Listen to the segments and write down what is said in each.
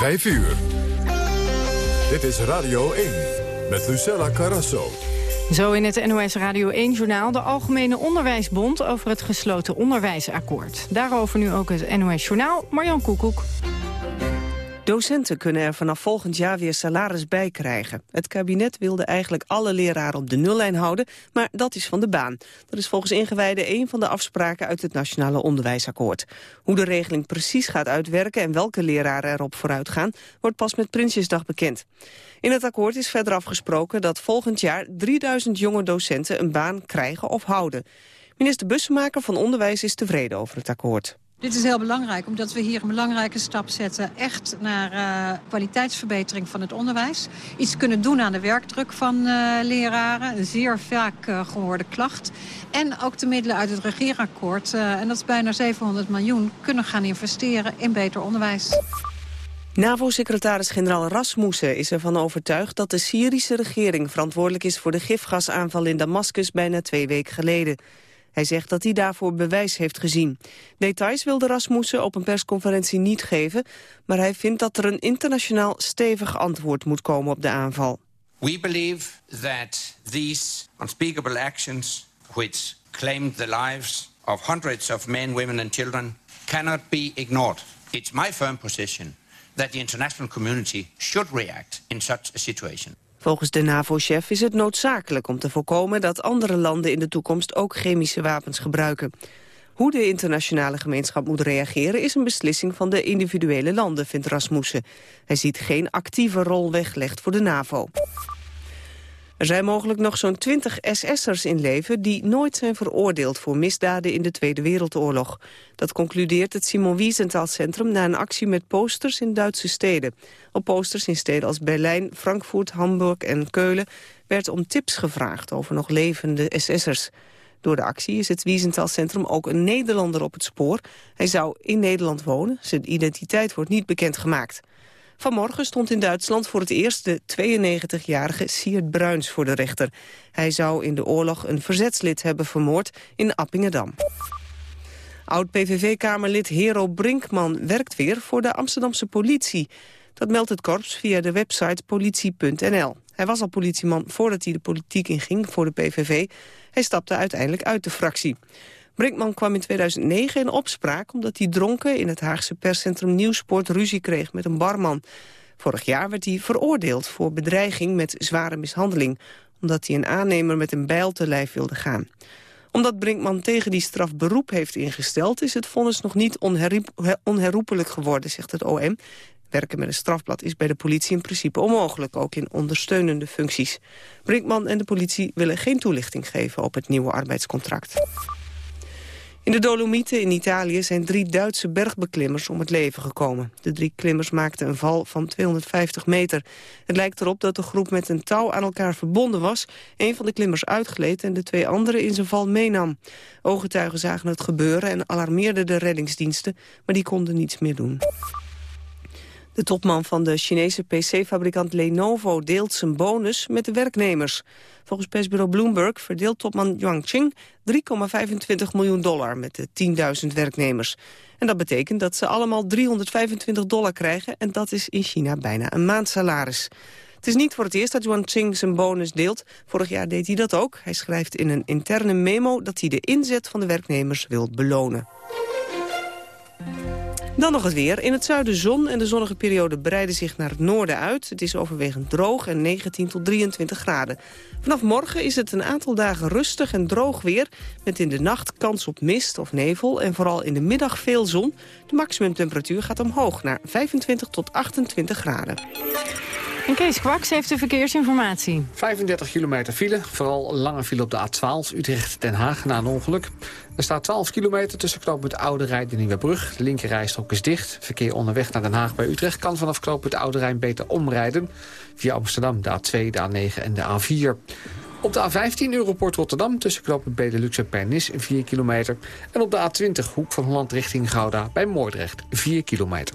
5 uur. Dit is Radio 1 met Lucella Carrasso. Zo in het NOS Radio 1-journaal de Algemene Onderwijsbond... over het gesloten onderwijsakkoord. Daarover nu ook het NOS-journaal Marjan Koekoek. Docenten kunnen er vanaf volgend jaar weer salaris bij krijgen. Het kabinet wilde eigenlijk alle leraren op de nullijn houden, maar dat is van de baan. Dat is volgens ingewijden een van de afspraken uit het Nationale Onderwijsakkoord. Hoe de regeling precies gaat uitwerken en welke leraren erop vooruit gaan, wordt pas met Prinsjesdag bekend. In het akkoord is verder afgesproken dat volgend jaar 3000 jonge docenten een baan krijgen of houden. Minister Bussemaker van Onderwijs is tevreden over het akkoord. Dit is heel belangrijk, omdat we hier een belangrijke stap zetten... echt naar uh, kwaliteitsverbetering van het onderwijs. Iets kunnen doen aan de werkdruk van uh, leraren. Een zeer vaak uh, gehoorde klacht. En ook de middelen uit het regeerakkoord, en dat is bijna 700 miljoen... kunnen gaan investeren in beter onderwijs. NAVO-secretaris-generaal Rasmussen is ervan overtuigd dat de Syrische regering verantwoordelijk is voor de gifgasaanval in Damascus bijna twee weken geleden. Hij zegt dat hij daarvoor bewijs heeft gezien. Details wilde Rasmussen op een persconferentie niet geven... maar hij vindt dat er een internationaal stevig antwoord moet komen op de aanval. We believe that these unspeakable actions... which claimed the lives of hundreds of men, women and children... cannot be ignored. It's my firm position that the international community should react in such a situation. Volgens de NAVO-chef is het noodzakelijk om te voorkomen dat andere landen in de toekomst ook chemische wapens gebruiken. Hoe de internationale gemeenschap moet reageren is een beslissing van de individuele landen, vindt Rasmussen. Hij ziet geen actieve rol weggelegd voor de NAVO. Er zijn mogelijk nog zo'n 20 SS'ers in leven... die nooit zijn veroordeeld voor misdaden in de Tweede Wereldoorlog. Dat concludeert het Simon Wiesenthal Centrum... na een actie met posters in Duitse steden. Op posters in steden als Berlijn, Frankfurt, Hamburg en Keulen... werd om tips gevraagd over nog levende SS'ers. Door de actie is het Wiesenthal Centrum ook een Nederlander op het spoor. Hij zou in Nederland wonen. Zijn identiteit wordt niet bekendgemaakt. Vanmorgen stond in Duitsland voor het eerst de 92-jarige Siert Bruins voor de rechter. Hij zou in de oorlog een verzetslid hebben vermoord in Appingedam. Oud-PVV-kamerlid Hero Brinkman werkt weer voor de Amsterdamse politie. Dat meldt het korps via de website politie.nl. Hij was al politieman voordat hij de politiek inging voor de PVV. Hij stapte uiteindelijk uit de fractie. Brinkman kwam in 2009 in opspraak omdat hij dronken in het Haagse perscentrum Nieuwsport ruzie kreeg met een barman. Vorig jaar werd hij veroordeeld voor bedreiging met zware mishandeling, omdat hij een aannemer met een bijl te lijf wilde gaan. Omdat Brinkman tegen die straf beroep heeft ingesteld, is het vonnis nog niet onherroepelijk geworden, zegt het OM. Werken met een strafblad is bij de politie in principe onmogelijk, ook in ondersteunende functies. Brinkman en de politie willen geen toelichting geven op het nieuwe arbeidscontract. In de Dolomieten in Italië zijn drie Duitse bergbeklimmers om het leven gekomen. De drie klimmers maakten een val van 250 meter. Het lijkt erop dat de groep met een touw aan elkaar verbonden was. Een van de klimmers uitgleed en de twee anderen in zijn val meenam. Ooggetuigen zagen het gebeuren en alarmeerden de reddingsdiensten, maar die konden niets meer doen. De topman van de Chinese PC-fabrikant Lenovo deelt zijn bonus met de werknemers. Volgens persbureau Bloomberg verdeelt topman Yuan Qing 3,25 miljoen dollar met de 10.000 werknemers. En dat betekent dat ze allemaal 325 dollar krijgen en dat is in China bijna een maandsalaris. Het is niet voor het eerst dat Yuan Qing zijn bonus deelt. Vorig jaar deed hij dat ook. Hij schrijft in een interne memo dat hij de inzet van de werknemers wil belonen. Dan nog het weer. In het zuiden zon en de zonnige periode breiden zich naar het noorden uit. Het is overwegend droog en 19 tot 23 graden. Vanaf morgen is het een aantal dagen rustig en droog weer... met in de nacht kans op mist of nevel en vooral in de middag veel zon. De maximumtemperatuur gaat omhoog naar 25 tot 28 graden. En Kees Kwaks heeft de verkeersinformatie. 35 kilometer file, vooral lange file op de A12 Utrecht-Den Haag na een ongeluk. Er staat 12 kilometer tussen knooppunt Oude Rijn en Nieuwebrug. De linkerrijstrook is dicht. Verkeer onderweg naar Den Haag bij Utrecht kan vanaf knooppunt Oude Rijn beter omrijden. Via Amsterdam de A2, de A9 en de A4. Op de A15 Europort Rotterdam tussen knooppunt Benelux en Pernis 4 kilometer. En op de A20 Hoek van Holland richting Gouda bij Moordrecht 4 kilometer.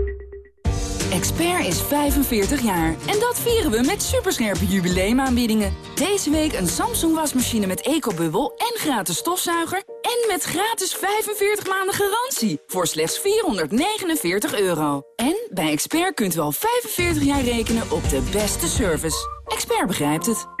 Expert is 45 jaar en dat vieren we met superscherpe jubileumaanbiedingen. Deze week een Samsung wasmachine met ecobubbel en gratis stofzuiger... en met gratis 45 maanden garantie voor slechts 449 euro. En bij Expert kunt u al 45 jaar rekenen op de beste service. Expert begrijpt het.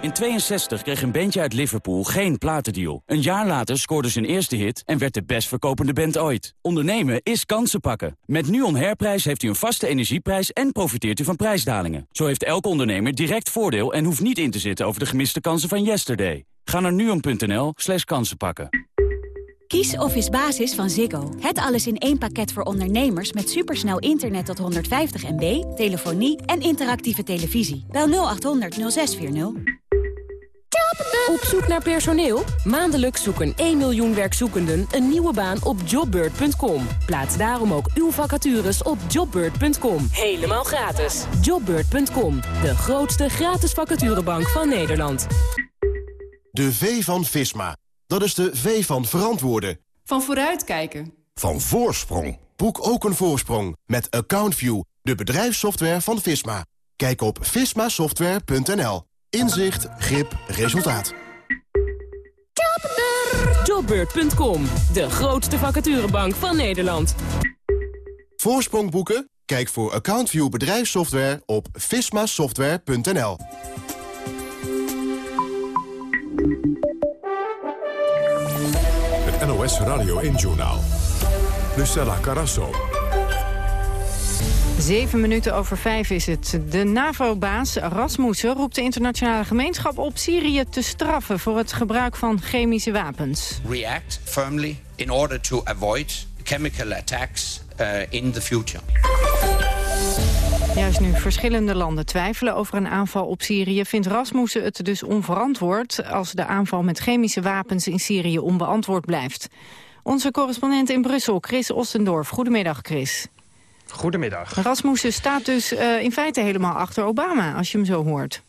In 62 kreeg een bandje uit Liverpool geen platendeal. Een jaar later scoorde zijn eerste hit en werd de best verkopende band ooit. Ondernemen is kansen pakken. Met NUON Herprijs heeft u een vaste energieprijs en profiteert u van prijsdalingen. Zo heeft elke ondernemer direct voordeel en hoeft niet in te zitten over de gemiste kansen van yesterday. Ga naar nuon.nl slash kansen pakken. Kies Office Basis van Ziggo. Het alles in één pakket voor ondernemers met supersnel internet tot 150 MB, telefonie en interactieve televisie. Bel 0800 0640. Op zoek naar personeel? Maandelijks zoeken 1 miljoen werkzoekenden een nieuwe baan op jobbird.com. Plaats daarom ook uw vacatures op jobbird.com. Helemaal gratis. Jobbird.com, de grootste gratis vacaturebank van Nederland. De V van Visma. Dat is de V van verantwoorden. Van vooruitkijken. Van voorsprong. Boek ook een voorsprong met AccountView, de bedrijfssoftware van Visma. Kijk op vismasoftware.nl. Inzicht, grip, resultaat. Jobbeurt.com, de grootste vacaturebank van Nederland. Voorsprong boeken? Kijk voor AccountView bedrijfssoftware op vismasoftware.nl. Het NOS Radio 1-journaal. Lucella Carasso. Zeven minuten over vijf is het. De NAVO-baas Rasmussen roept de internationale gemeenschap op Syrië te straffen voor het gebruik van chemische wapens. React firmly in order to avoid chemical attacks uh, in the future. Juist nu verschillende landen twijfelen over een aanval op Syrië... vindt Rasmussen het dus onverantwoord als de aanval met chemische wapens in Syrië onbeantwoord blijft. Onze correspondent in Brussel, Chris Ostendorf. Goedemiddag, Chris. Goedemiddag. Rasmussen staat dus uh, in feite helemaal achter Obama, als je hem zo hoort.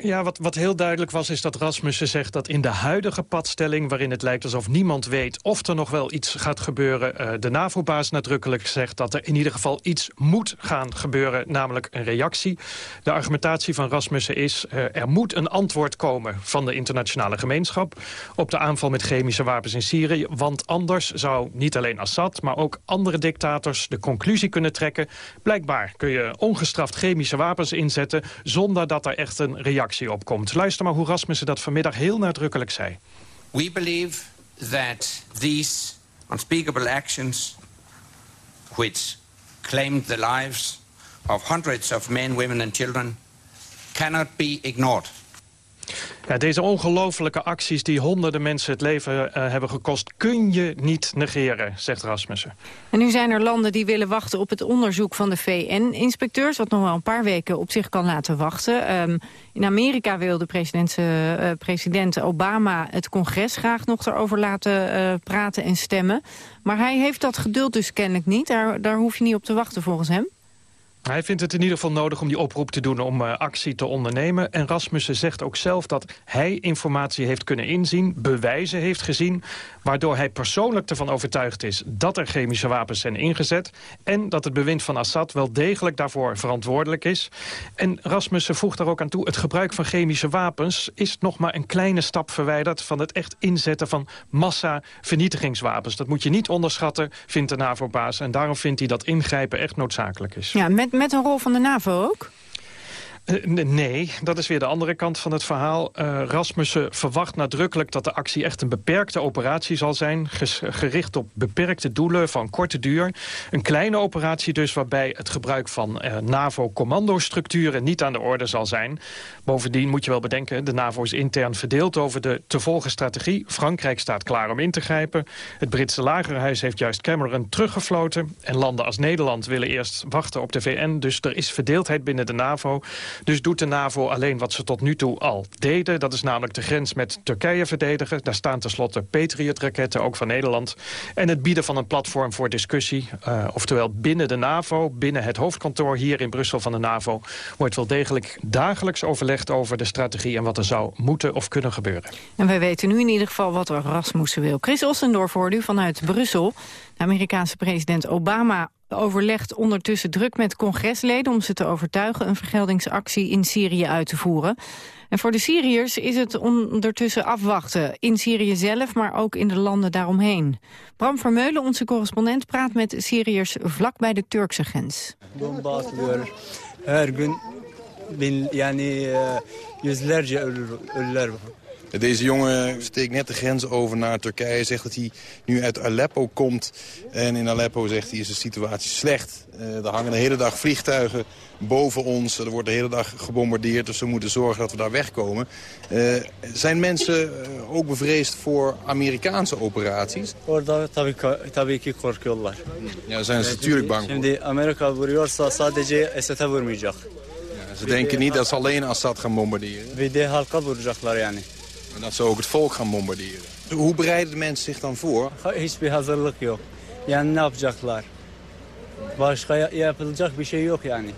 Ja, wat, wat heel duidelijk was, is dat Rasmussen zegt dat in de huidige padstelling... waarin het lijkt alsof niemand weet of er nog wel iets gaat gebeuren... Uh, de NAVO-baas nadrukkelijk zegt dat er in ieder geval iets moet gaan gebeuren... namelijk een reactie. De argumentatie van Rasmussen is... Uh, er moet een antwoord komen van de internationale gemeenschap... op de aanval met chemische wapens in Syrië. Want anders zou niet alleen Assad, maar ook andere dictators... de conclusie kunnen trekken... blijkbaar kun je ongestraft chemische wapens inzetten... zonder dat er echt een reactie Luister maar hoe Rasmussen dat vanmiddag heel nadrukkelijk zei. We believe that these unspeakable actions which claimed the lives of hundreds of men, women and children cannot be ignored. Ja, deze ongelofelijke acties die honderden mensen het leven uh, hebben gekost... kun je niet negeren, zegt Rasmussen. En nu zijn er landen die willen wachten op het onderzoek van de VN-inspecteurs... wat nog wel een paar weken op zich kan laten wachten. Um, in Amerika wil de president, uh, president Obama het congres graag nog erover laten praten en stemmen. Maar hij heeft dat geduld dus kennelijk niet. Daar, daar hoef je niet op te wachten volgens hem. Hij vindt het in ieder geval nodig om die oproep te doen om uh, actie te ondernemen. En Rasmussen zegt ook zelf dat hij informatie heeft kunnen inzien, bewijzen heeft gezien, waardoor hij persoonlijk ervan overtuigd is dat er chemische wapens zijn ingezet en dat het bewind van Assad wel degelijk daarvoor verantwoordelijk is. En Rasmussen voegt daar ook aan toe, het gebruik van chemische wapens is nog maar een kleine stap verwijderd van het echt inzetten van massa-vernietigingswapens. Dat moet je niet onderschatten, vindt de NAVO-baas. En daarom vindt hij dat ingrijpen echt noodzakelijk is. Ja, met, een rol van de NAVO ook? Uh, nee, dat is weer de andere kant van het verhaal. Uh, Rasmussen verwacht nadrukkelijk dat de actie echt een beperkte operatie zal zijn. Gericht op beperkte doelen van korte duur. Een kleine operatie dus waarbij het gebruik van uh, NAVO-commandostructuren niet aan de orde zal zijn. Bovendien moet je wel bedenken, de NAVO is intern verdeeld over de te volgen strategie. Frankrijk staat klaar om in te grijpen. Het Britse lagerhuis heeft juist Cameron teruggefloten. En landen als Nederland willen eerst wachten op de VN. Dus er is verdeeldheid binnen de NAVO. Dus doet de NAVO alleen wat ze tot nu toe al deden. Dat is namelijk de grens met Turkije verdedigen. Daar staan tenslotte Patriot-raketten, ook van Nederland. En het bieden van een platform voor discussie. Uh, oftewel binnen de NAVO, binnen het hoofdkantoor hier in Brussel van de NAVO... wordt wel degelijk dagelijks overlegd over de strategie... en wat er zou moeten of kunnen gebeuren. En wij weten nu in ieder geval wat Rasmussen wil. Chris Ossendorf hoorde u vanuit Brussel. De Amerikaanse president Obama overlegt ondertussen druk met congresleden... om ze te overtuigen een vergeldingsactie in Syrië uit te voeren. En voor de Syriërs is het ondertussen afwachten. In Syrië zelf, maar ook in de landen daaromheen. Bram Vermeulen, onze correspondent, praat met Syriërs vlak bij de Turkse grens. Deze jongen steekt net de grens over naar Turkije. Zegt dat hij nu uit Aleppo komt. En in Aleppo zegt hij is de situatie slecht. Uh, er hangen de hele dag vliegtuigen boven ons. Er wordt de hele dag gebombardeerd. Dus we moeten zorgen dat we daar wegkomen. Uh, zijn mensen uh, ook bevreesd voor Amerikaanse operaties? tabii ki korkuyorlar. Ja, zijn ze natuurlijk bang voor. Şimdi Amerika vuruyorsa sadece vurmayacak. Ze denken niet dat ze alleen Assad gaan bombarderen. Bir de halka vuracaklar yani. En dat ze ook het volk gaan bombarderen. Hoe bereiden de mensen zich dan voor? Hiçbir hazırlık yok. Yani ne yapacaklar? Başka yapılacak bir şey yok yani.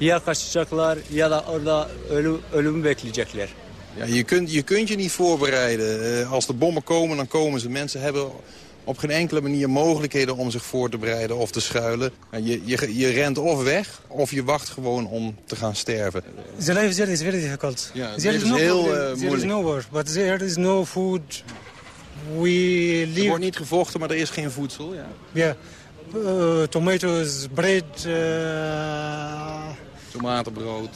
Ya kaçacaklar ya da orada ölü, ölümü bekleyecekler. Ja, je, kunt, je kunt je niet voorbereiden. Uh, als de bommen komen, dan komen ze. Mensen hebben op geen enkele manier mogelijkheden om zich voor te bereiden of te schuilen. Je, je, je rent of weg, of je wacht gewoon om te gaan sterven. The life there is very difficult. Ja, there is, is heel uh, moeilijk. There is no war, but there is no food. We live... Er wordt niet gevochten, maar er is geen voedsel. Ja. Yeah. Uh, tomatoes, bread... Uh... Tomatenbrood.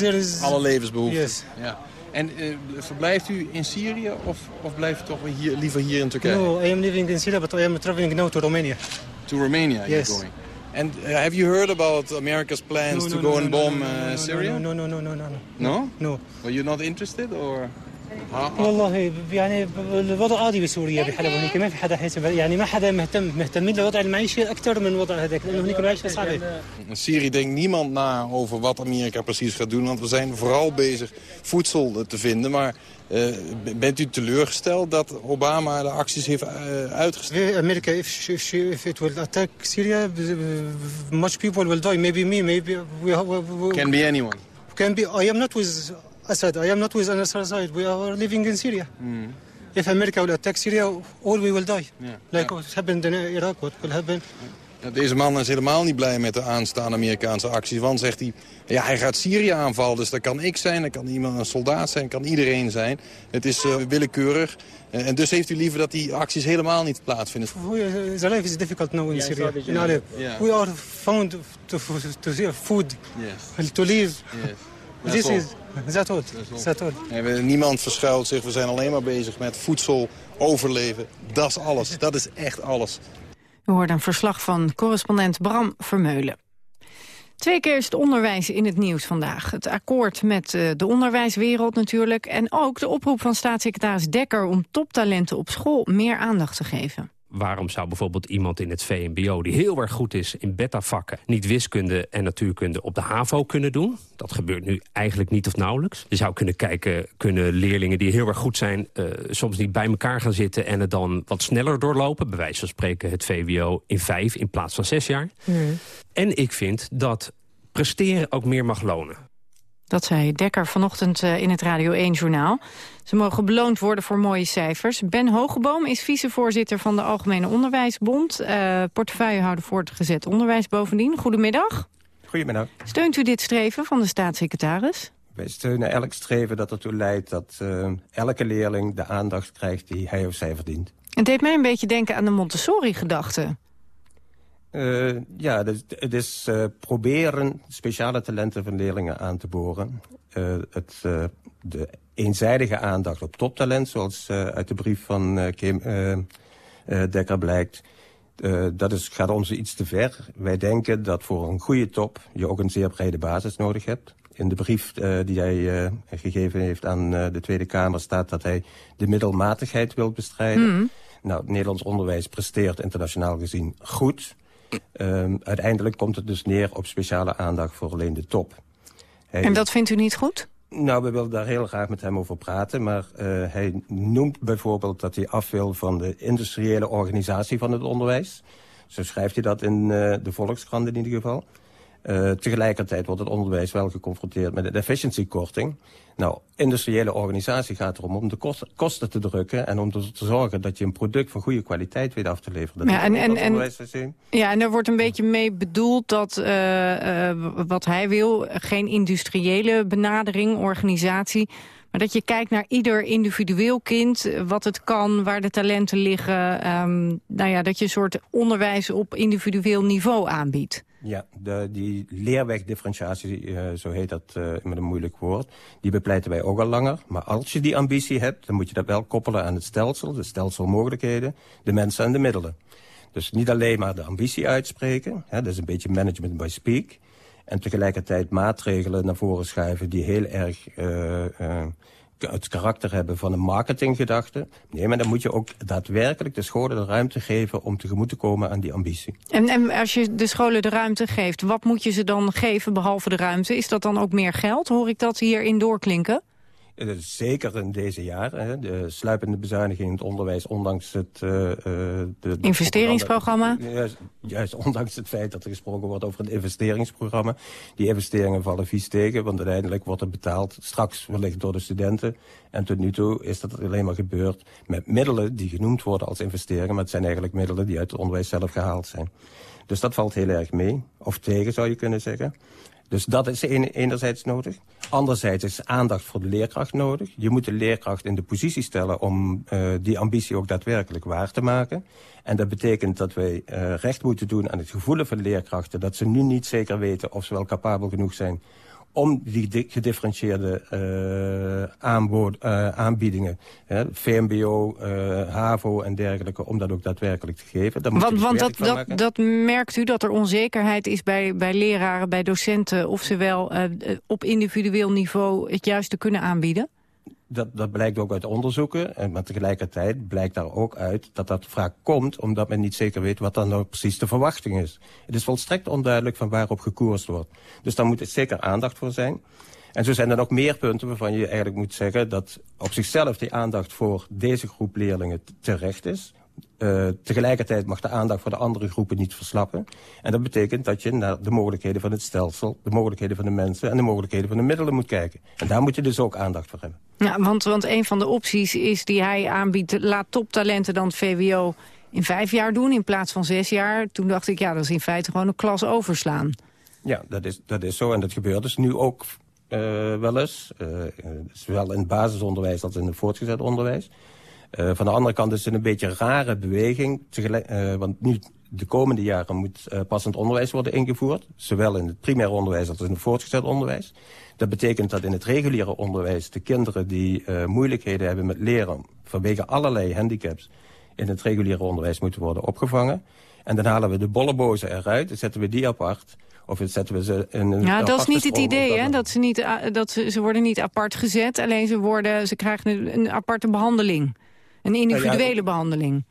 Is... Alle levensbehoeften. Yes. Ja. En uh, verblijft u in Syrië of, of blijft u toch hier, liever hier in Turkije? No, I am living in Syria, but I am traveling now to Romania. To Romania yes. you're going? And uh, have you heard about America's plans no, to no, go no, and bomb uh, Syria? No, no, no, no, no, no. No? No. Well, you're not interested or? والله يعني الوضع عادي بسوريا بحلب هناك ما في حدا حاسب يعني ما حدا مهتم مهتمين لوضع المعيشه اكثر من وضع هذاك لانه هناك المعيشه صعبه. In Syrië denkt niemand na over wat Amerika precies gaat doen, want we zijn vooral bezig voedsel te vinden. Maar uh, bent u teleurgesteld dat Obama de acties heeft uh, uitgesteld? Amerika, if, if, if it will attack Syria, much people will die. Maybe me, maybe we, we, we can be anyone. Can be. I am not with Assad. I am not with Assad side. We are living in Syria. Mm. If America will attack Syria, all we will die. Yeah. Like yeah. what happened in Iraq, what will happen. Ja, deze man is helemaal niet blij met de aanstaande Amerikaanse acties. Want, zegt hij, ja, hij gaat Syrië aanvallen. Dus dat kan ik zijn, dat kan iemand een soldaat zijn, kan iedereen zijn. Het is uh, willekeurig. Uh, en dus heeft u liever dat die acties helemaal niet plaatsvinden? The life is difficult now in yeah, Syria. In. Yeah. We are found to, to, to food, yes. to live. Yes. This is, all. Nee, niemand verschuilt zich. We zijn alleen maar bezig met voedsel, overleven. Dat is alles. Dat is echt alles. We hoorden een verslag van correspondent Bram Vermeulen. Twee keer is het onderwijs in het nieuws vandaag. Het akkoord met de onderwijswereld natuurlijk... en ook de oproep van staatssecretaris Dekker... om toptalenten op school meer aandacht te geven. Waarom zou bijvoorbeeld iemand in het VMBO... die heel erg goed is in beta-vakken... niet wiskunde en natuurkunde op de HAVO kunnen doen? Dat gebeurt nu eigenlijk niet of nauwelijks. Je zou kunnen kijken, kunnen leerlingen die heel erg goed zijn... Uh, soms niet bij elkaar gaan zitten en het dan wat sneller doorlopen. Bij wijze van spreken het VWO in vijf in plaats van zes jaar. Mm. En ik vind dat presteren ook meer mag lonen. Dat zei Dekker vanochtend in het Radio 1-journaal. Ze mogen beloond worden voor mooie cijfers. Ben Hogeboom is vicevoorzitter van de Algemene Onderwijsbond. Uh, portefeuillehouder voortgezet onderwijs bovendien. Goedemiddag. Goedemiddag. Steunt u dit streven van de staatssecretaris? Wij steunen elk streven dat ertoe leidt dat uh, elke leerling de aandacht krijgt die hij of zij verdient. Het deed mij een beetje denken aan de Montessori-gedachte. Uh, ja, het is uh, proberen speciale talenten van leerlingen aan te boren. Uh, het, de eenzijdige aandacht op toptalent, zoals uit de brief van Kim Dekker blijkt... dat is, gaat ons iets te ver. Wij denken dat voor een goede top je ook een zeer brede basis nodig hebt. In de brief die hij gegeven heeft aan de Tweede Kamer staat dat hij de middelmatigheid wil bestrijden. Mm. Nou, het Nederlands onderwijs presteert internationaal gezien goed... Um, uiteindelijk komt het dus neer op speciale aandacht voor alleen de top. en dat vindt u niet goed? Nou, we willen daar heel graag met hem over praten. Maar uh, hij noemt bijvoorbeeld dat hij af wil van de industriële organisatie van het onderwijs. Zo schrijft hij dat in uh, de Volkskrant in ieder geval. Uh, tegelijkertijd wordt het onderwijs wel geconfronteerd met een efficiencykorting. Nou, industriële organisatie gaat erom om de kosten, kosten te drukken... en om te zorgen dat je een product van goede kwaliteit weet af te leveren. Dat ja, en, en, en, ja, en er wordt een beetje mee bedoeld dat uh, uh, wat hij wil... geen industriële benadering, organisatie... Maar dat je kijkt naar ieder individueel kind, wat het kan, waar de talenten liggen. Um, nou ja, dat je een soort onderwijs op individueel niveau aanbiedt. Ja, de, die leerwegdifferentiatie, uh, zo heet dat uh, met een moeilijk woord, die bepleiten wij ook al langer. Maar als je die ambitie hebt, dan moet je dat wel koppelen aan het stelsel, de stelselmogelijkheden, de mensen en de middelen. Dus niet alleen maar de ambitie uitspreken, hè, dat is een beetje management by speak. En tegelijkertijd maatregelen naar voren schuiven die heel erg uh, het karakter hebben van een marketinggedachte. Nee, maar dan moet je ook daadwerkelijk de scholen de ruimte geven om tegemoet te komen aan die ambitie. En, en als je de scholen de ruimte geeft, wat moet je ze dan geven behalve de ruimte? Is dat dan ook meer geld? Hoor ik dat hierin doorklinken? Zeker in deze jaren. De sluipende bezuiniging in het onderwijs, ondanks het... Uh, de, investeringsprogramma? Juist, juist, ondanks het feit dat er gesproken wordt over een investeringsprogramma. Die investeringen vallen vies tegen, want uiteindelijk wordt het betaald straks wellicht door de studenten. En tot nu toe is dat alleen maar gebeurd met middelen die genoemd worden als investeringen. Maar het zijn eigenlijk middelen die uit het onderwijs zelf gehaald zijn. Dus dat valt heel erg mee. Of tegen, zou je kunnen zeggen. Dus dat is enerzijds nodig. Anderzijds is aandacht voor de leerkracht nodig. Je moet de leerkracht in de positie stellen om uh, die ambitie ook daadwerkelijk waar te maken. En dat betekent dat wij uh, recht moeten doen aan het gevoel van de leerkrachten... dat ze nu niet zeker weten of ze wel capabel genoeg zijn om die gedifferentieerde uh, aanbod, uh, aanbiedingen, hè, VMBO, uh, HAVO en dergelijke, om dat ook daadwerkelijk te geven. Daar want want dat, dat, dat merkt u dat er onzekerheid is bij, bij leraren, bij docenten, of ze wel op individueel niveau het juiste kunnen aanbieden? Dat, dat blijkt ook uit onderzoeken. En, maar tegelijkertijd blijkt daar ook uit dat dat vaak komt... omdat men niet zeker weet wat dan nou precies de verwachting is. Het is volstrekt onduidelijk van waarop gekoerst wordt. Dus daar moet er zeker aandacht voor zijn. En zo zijn er nog meer punten waarvan je eigenlijk moet zeggen... dat op zichzelf die aandacht voor deze groep leerlingen terecht is. Uh, tegelijkertijd mag de aandacht voor de andere groepen niet verslappen. En dat betekent dat je naar de mogelijkheden van het stelsel... de mogelijkheden van de mensen en de mogelijkheden van de middelen moet kijken. En daar moet je dus ook aandacht voor hebben. Ja, want, want een van de opties is die hij aanbiedt... laat toptalenten dan het VWO in vijf jaar doen in plaats van zes jaar. Toen dacht ik, ja, dat is in feite gewoon een klas overslaan. Ja, dat is, dat is zo. En dat gebeurt dus nu ook uh, wel eens. Uh, zowel in het basisonderwijs als in het voortgezet onderwijs. Uh, van de andere kant is het een beetje een rare beweging. Tegelijk, uh, want nu de komende jaren moet uh, passend onderwijs worden ingevoerd. Zowel in het primair onderwijs als in het voortgezet onderwijs. Dat betekent dat in het reguliere onderwijs de kinderen die moeilijkheden hebben met leren... vanwege allerlei handicaps in het reguliere onderwijs moeten worden opgevangen. En dan halen we de bollebozen eruit, dan zetten we die apart... Of zetten we ze in een Ja, dat is niet het idee, hè? Dat, ze, niet, dat ze, ze worden niet apart gezet, alleen ze, worden, ze krijgen een aparte behandeling. Een individuele ja, behandeling.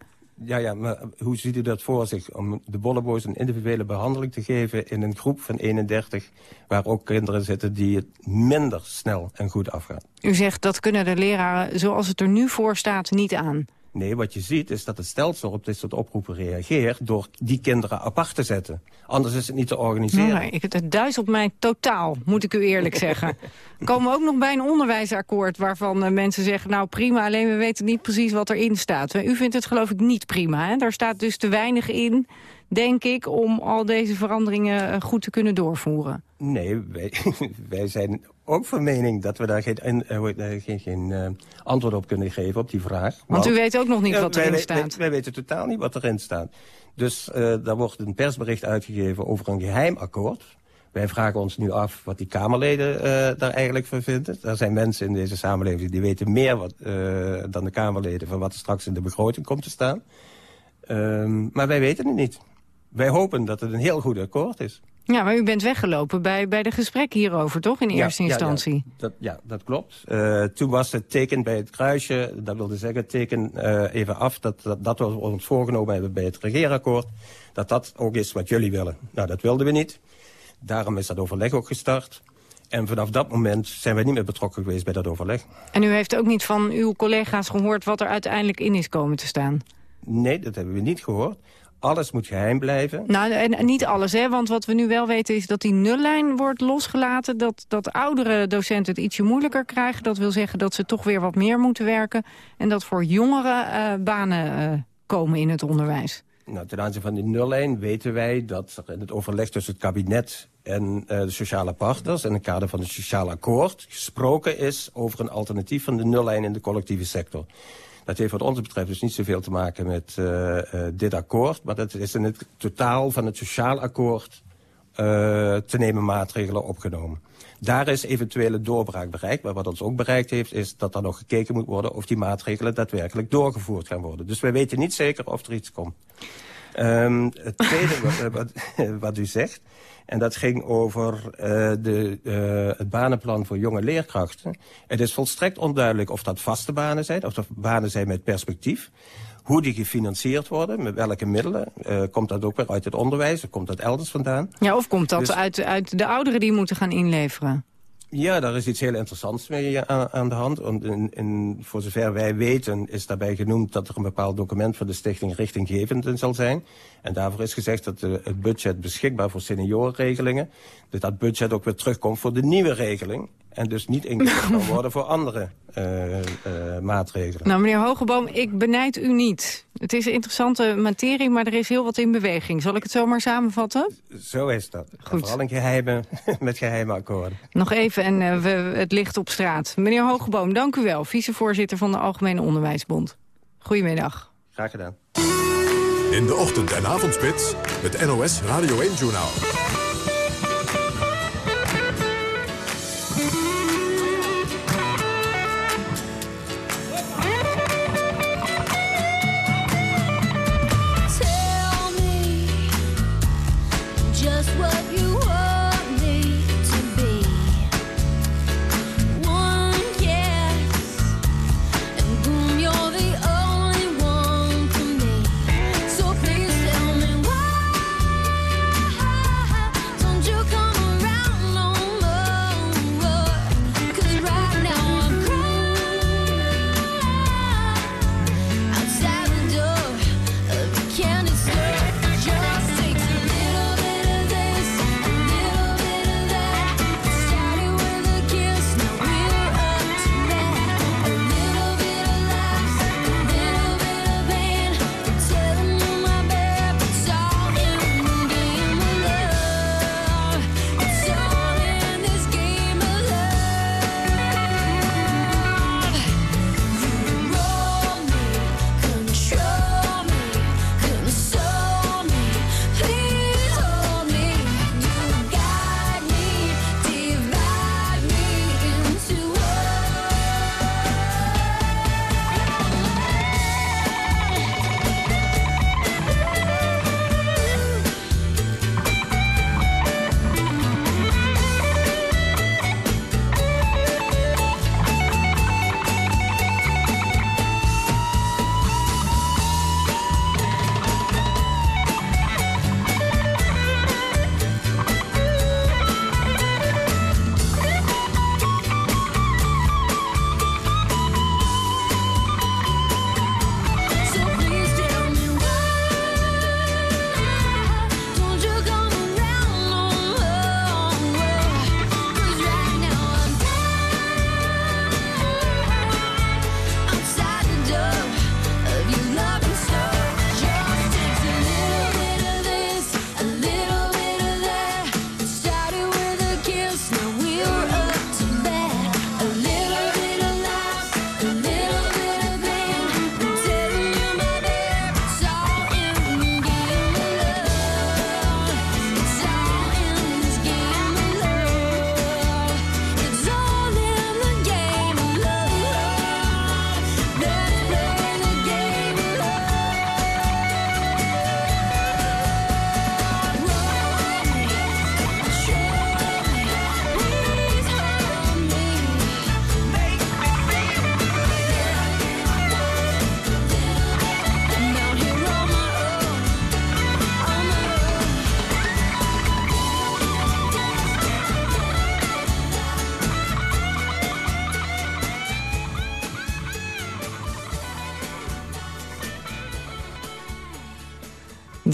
Ja, ja, maar hoe ziet u dat voor zich? Om de bolleboys een individuele behandeling te geven in een groep van 31... waar ook kinderen zitten die het minder snel en goed afgaan. U zegt dat kunnen de leraren zoals het er nu voor staat niet aan. Nee, wat je ziet is dat het stelsel op dit soort oproepen reageert... door die kinderen apart te zetten. Anders is het niet te organiseren. Nee, ik, het duist op mij totaal, moet ik u eerlijk zeggen. Komen we ook nog bij een onderwijsakkoord waarvan uh, mensen zeggen... nou prima, alleen we weten niet precies wat erin staat. U vindt het geloof ik niet prima, hè? Daar staat dus te weinig in denk ik, om al deze veranderingen eh, goed te kunnen doorvoeren. Nee, wij, wij zijn ook van mening dat we daar geen, uh, geen, geen uh, antwoord op kunnen geven op die vraag. Want, Want u weet ook nog niet wat erin wij, staat. Wij, wij, weten totaal niet wat erin staat. Dus uh, daar wordt een persbericht uitgegeven over een geheim akkoord. Wij vragen ons nu af wat die Kamerleden daar eigenlijk van vinden. Er zijn mensen in deze samenleving die weten meer wat, dan de Kamerleden... van wat er straks in de begroting komt te staan. Um, maar wij weten het niet. Wij hopen dat het een heel goed akkoord is. Ja, maar u bent weggelopen bij, bij de gesprekken hierover, toch? In eerste instantie. Ja, dat, ja, dat klopt. Uh, toen was het teken bij het kruisje, dat wilde zeggen teken uh, even af... dat, dat, dat we ons voorgenomen hebben bij het regeerakkoord... dat dat ook is wat jullie willen. Nou, dat wilden we niet. Daarom is dat overleg ook gestart. En vanaf dat moment zijn wij niet meer betrokken geweest bij dat overleg. En u heeft ook niet van uw collega's gehoord wat er uiteindelijk in is komen te staan? Nee, dat hebben we niet gehoord. Alles moet geheim blijven. Nou, en niet alles, hè? want wat we nu wel weten is dat die nullijn wordt losgelaten. Dat, dat oudere docenten het ietsje moeilijker krijgen. Dat wil zeggen dat ze toch weer wat meer moeten werken. En dat voor jongeren uh, banen uh, komen in het onderwijs. Nou, ten aanzien van die nullijn weten wij dat er in het overleg tussen het kabinet en uh, de sociale partners... in het kader van het sociaal akkoord gesproken is over een alternatief van de nullijn in de collectieve sector. Dat heeft wat ons betreft dus niet zoveel te maken met uh, uh, dit akkoord... maar dat is in het totaal van het sociaal akkoord te nemen maatregelen opgenomen. Daar is eventuele doorbraak bereikt. Maar wat ons ook bereikt heeft, is dat er nog gekeken moet worden... of die maatregelen daadwerkelijk doorgevoerd gaan worden. Dus wij weten niet zeker of er iets komt. Um, het tweede wat, wat, wat, u zegt, en dat ging over uh, de, uh, het banenplan voor jonge leerkrachten. Het is volstrekt onduidelijk of dat vaste banen zijn, of dat banen zijn met perspectief. Hoe die gefinancierd worden, met welke middelen. Uh, komt dat ook weer uit het onderwijs, of komt dat elders vandaan? Ja, of komt dat dus, uit, uit de ouderen die moeten gaan inleveren? Ja, daar is iets heel interessants mee aan, aan de hand. Want in, voor zover wij weten is daarbij genoemd dat er een bepaald document van de stichting richtinggevend in zal zijn. En daarvoor is gezegd dat de, het budget beschikbaar voor seniorenregelingen, dat dat budget ook weer terugkomt voor de nieuwe regeling. En dus niet ingezet kan worden voor andere uh, uh, maatregelen. Nou, meneer Hogeboom, ik benijd u niet. Het is een interessante materie, maar er is heel wat in beweging. Zal ik het zomaar samenvatten? Zo is dat. Goed. vooral een geheime, met geheime akkoorden. Nog even en uh, we, het ligt op straat. Meneer Hogeboom, dank u wel. Vicevoorzitter van de Algemene Onderwijsbond. Goedemiddag. Graag gedaan. In de ochtend- en avondspits, het NOS Radio 1-journaal.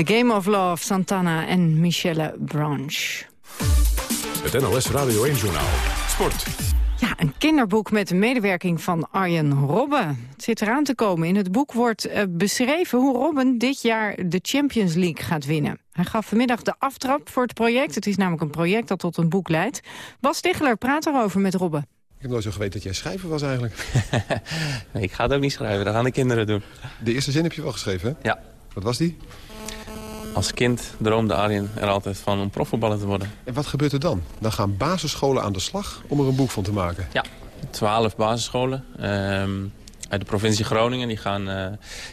The Game of Love, Santana en Michelle Branch. Het NLS Radio 1-journaal. Sport. Ja, een kinderboek met de medewerking van Arjen Robben. Het zit eraan te komen. In het boek wordt uh, beschreven hoe Robben dit jaar de Champions League gaat winnen. Hij gaf vanmiddag de aftrap voor het project. Het is namelijk een project dat tot een boek leidt. Bas Stichler praat erover met Robben. Ik heb nooit zo geweten dat jij schrijver was eigenlijk. nee, ik ga het ook niet schrijven, dat gaan de kinderen doen. De eerste zin heb je wel geschreven, hè? Ja. Wat was die? Als kind droomde Arjen er altijd van om profvoetballer te worden. En wat gebeurt er dan? Dan gaan basisscholen aan de slag om er een boek van te maken? Ja, twaalf basisscholen um, uit de provincie Groningen. Die gaan, uh,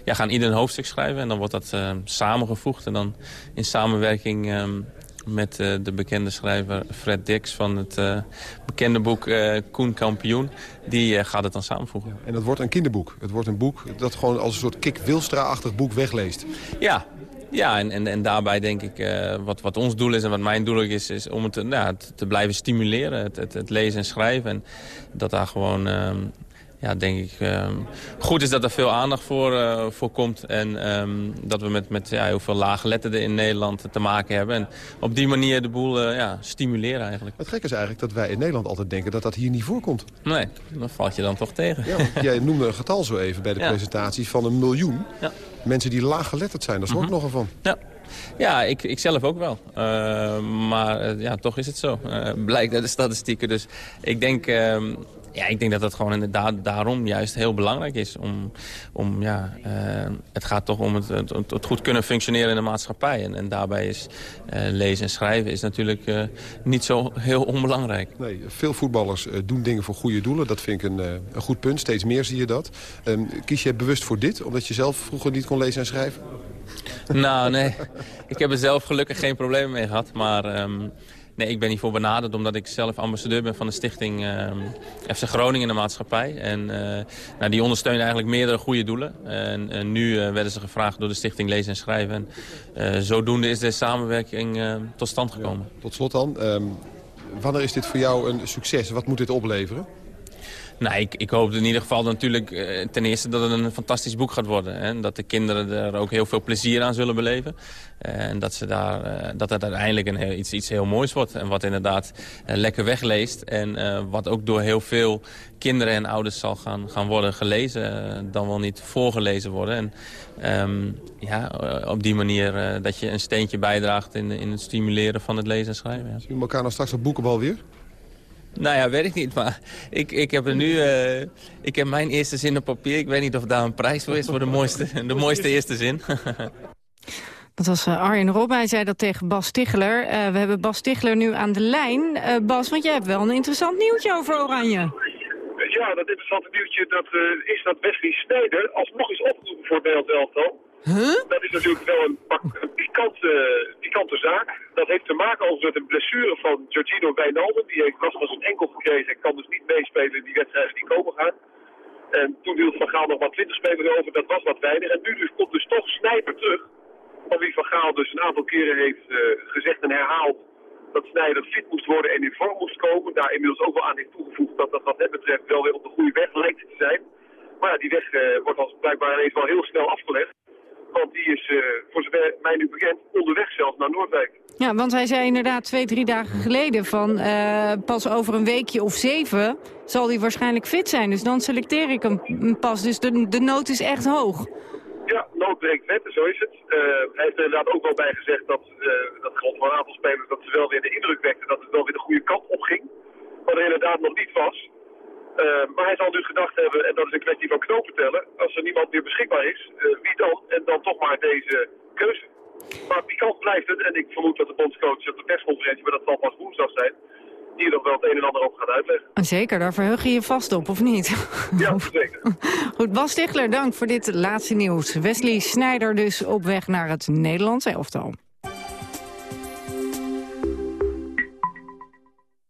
ja, gaan ieder een hoofdstuk schrijven. En dan wordt dat uh, samengevoegd. En dan in samenwerking um, met uh, de bekende schrijver Fred Dix van het bekende boek Koen Kampioen. Die gaat het dan samenvoegen. En dat wordt een kinderboek. Het wordt een boek dat gewoon als een soort Kik Wilstra-achtig boek wegleest. Ja, ja, en, en, en daarbij denk ik, uh, wat, wat ons doel is en wat mijn doel is... is om het te, nou, te blijven stimuleren, het, het, lezen en schrijven. En dat daar gewoon, uh, ja, denk ik, uh, goed is dat er veel aandacht voor, voor komt. En um, dat we met, met ja, heel veel laaggeletterden in Nederland te maken hebben. En op die manier de boel ja, stimuleren eigenlijk. Het gekke is eigenlijk dat wij in Nederland altijd denken dat dat hier niet voorkomt. Nee, dan valt je dan toch tegen. Ja, jij noemde een getal zo even bij de ja. presentatie van een miljoen. Ja. Mensen die laag geletterd zijn, daar schrok mm -hmm. nogal van. Ja. Ja, ik, ik zelf ook wel. Uh, maar ja, toch is het zo. Blijkt uit de statistieken. Dus ik denk, ja, ik denk dat dat gewoon inderdaad daarom juist heel belangrijk is. Om, om, ja, het gaat toch om het, het, het, goed kunnen functioneren in de maatschappij. En, en daarbij is lezen en schrijven is natuurlijk niet zo heel onbelangrijk. Nee, veel voetballers doen dingen voor goede doelen. Dat vind ik een, een goed punt. Steeds meer zie je dat. Um, kies je bewust voor dit, omdat je zelf vroeger niet kon lezen en schrijven? Nou, nee. Ik heb er zelf gelukkig geen problemen mee gehad. Maar um, nee, ik ben hiervoor benaderd omdat ik zelf ambassadeur ben van de stichting um, FC Groningen in de maatschappij. En uh, nou, die ondersteunen eigenlijk meerdere goede doelen. En, en nu uh, werden ze gevraagd door de stichting Lezen en Schrijven. En uh, zodoende is deze samenwerking tot stand gekomen. Tot slot dan. Um, wanneer is dit voor jou een succes? Wat moet dit opleveren? Nou, ik, ik hoop in ieder geval natuurlijk uh, ten eerste dat het een fantastisch boek gaat worden. Hè? Dat de kinderen er ook heel veel plezier aan zullen beleven. Uh, en dat, ze daar, uh, dat het uiteindelijk een iets, iets heel moois wordt. En wat inderdaad lekker wegleest. En wat ook door heel veel kinderen en ouders zal gaan, gaan worden gelezen. dan wel niet voorgelezen worden. En um, ja, op die manier dat je een steentje bijdraagt in, in het stimuleren van het lezen en schrijven. Ja. Zien we elkaar nou straks op boekenbal weer? Nou ja, weet ik niet, maar ik, ik heb er nu... Uh, ik heb mijn eerste zin op papier. Ik weet niet of daar een prijs voor is voor de mooiste, de mooiste eerste zin. Dat was uh, Arjen Rob. Hij zei dat tegen Bas Stichler. Uh, we hebben Bas Stichler nu aan de lijn. Uh, Bas, want jij hebt wel een interessant nieuwtje over Oranje. Ja, dat interessante nieuwtje dat, is dat Wesley Sneijder alsnog is opgeroepen voor het Nederlands elftal. Dat is natuurlijk wel een, een pikante, zaak. Dat heeft te maken als met een blessure van Giorgino Wijnaldum. Die heeft last van zijn enkel gekregen en kan dus niet meespelen in die wedstrijden die komen gaan. En toen hield Van Gaal nog maar 20 spelers over, dat was wat weinig. En nu dus komt dus toch Snijper terug. Van wie Van Gaal dus een aantal keren heeft uh, gezegd en herhaald dat Snijder fit moest worden en in vorm moest komen. Daar inmiddels ook wel aan heeft toegevoegd dat dat wat hem betreft wel weer op de goede weg lijkt te zijn. Maar ja, die weg uh, wordt als blijkbaar ineens wel heel snel afgelegd. Want die is, uh, voor zover mij nu bekend, onderweg zelfs naar Noordwijk. Ja, want hij zei inderdaad twee, drie dagen geleden van uh, pas over een weekje of zeven zal hij waarschijnlijk fit zijn. Dus dan selecteer ik hem pas. Dus de, de nood is echt hoog. Ja, nood breekt wetten, zo is het. Uh, hij heeft er inderdaad ook wel bij gezegd dat, dat een aantal spelers, dat ze wel weer de indruk wekten dat het wel weer de goede kant op ging. Wat er inderdaad nog niet was. Uh, maar hij zal dus gedacht hebben, en dat is een kwestie van knopen tellen, als er niemand meer beschikbaar is, uh, wie dan? En dan toch maar deze keuze. Maar pikant blijft het, en ik vermoed dat de bondscoach op de persconferentie, maar dat zal pas woensdag zijn, hier nog wel het een en ander over gaat uitleggen. Zeker, daar verheug je je vast op, of niet? Ja, zeker. Goed, Bas Stichler, dank voor dit laatste nieuws. Wesley Snijder dus op weg naar het Nederlandse elftal.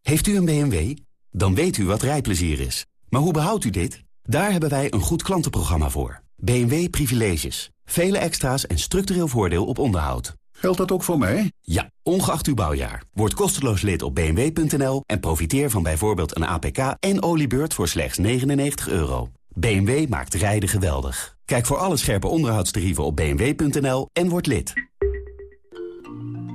Heeft u een BMW? Dan weet u wat rijplezier is. Maar hoe behoudt u dit? Daar hebben wij een goed klantenprogramma voor. BMW Privileges. Vele extra's en structureel voordeel op onderhoud. Geldt dat ook voor mij? Ja, ongeacht uw bouwjaar. Word kosteloos lid op bmw.nl en profiteer van bijvoorbeeld een APK en oliebeurt voor slechts 99 euro. BMW maakt rijden geweldig. Kijk voor alle scherpe onderhoudstarieven op bmw.nl en word lid.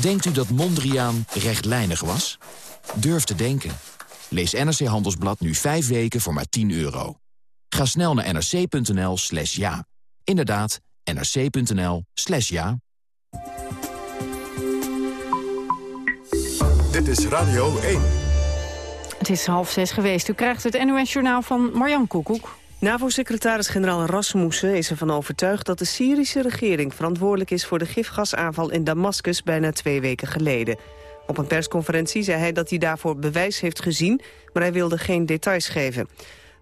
Denkt u dat Mondriaan rechtlijnig was? Durf te denken. Lees NRC Handelsblad nu 5 weken voor maar 10 euro. Ga snel naar nrc.nl slash ja. Inderdaad, nrc.nl slash ja. Dit is Radio 1. Het is half zes geweest. U krijgt het NOS-journaal van Marjan Koekoek. NAVO-secretaris-generaal Rasmussen is ervan overtuigd dat de Syrische regering verantwoordelijk is voor de gifgasaanval in Damascus bijna twee weken geleden. Op een persconferentie zei hij dat hij daarvoor bewijs heeft gezien, maar hij wilde geen details geven.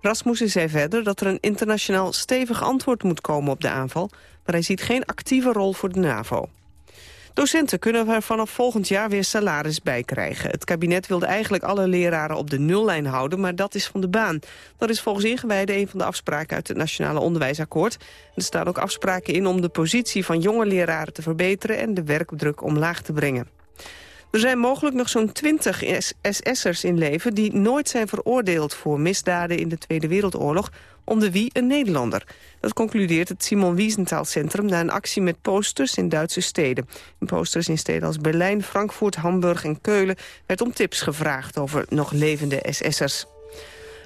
Rasmussen zei verder dat er een internationaal stevig antwoord moet komen op de aanval, maar hij ziet geen actieve rol voor de NAVO. Docenten kunnen er vanaf volgend jaar weer salaris bij krijgen. Het kabinet wilde eigenlijk alle leraren op de nullijn houden, maar dat is van de baan. Dat is volgens ingewijden een van de afspraken uit het Nationale Onderwijsakkoord. Er staan ook afspraken in om de positie van jonge leraren te verbeteren en de werkdruk omlaag te brengen. Er zijn mogelijk nog zo'n twintig SS'ers in leven... die nooit zijn veroordeeld voor misdaden in de Tweede Wereldoorlog... onder wie een Nederlander. Dat concludeert het Simon Wiesenthal Centrum... na een actie met posters in Duitse steden. In posters in steden als Berlijn, Frankfurt, Hamburg en Keulen... werd om tips gevraagd over nog levende SS'ers.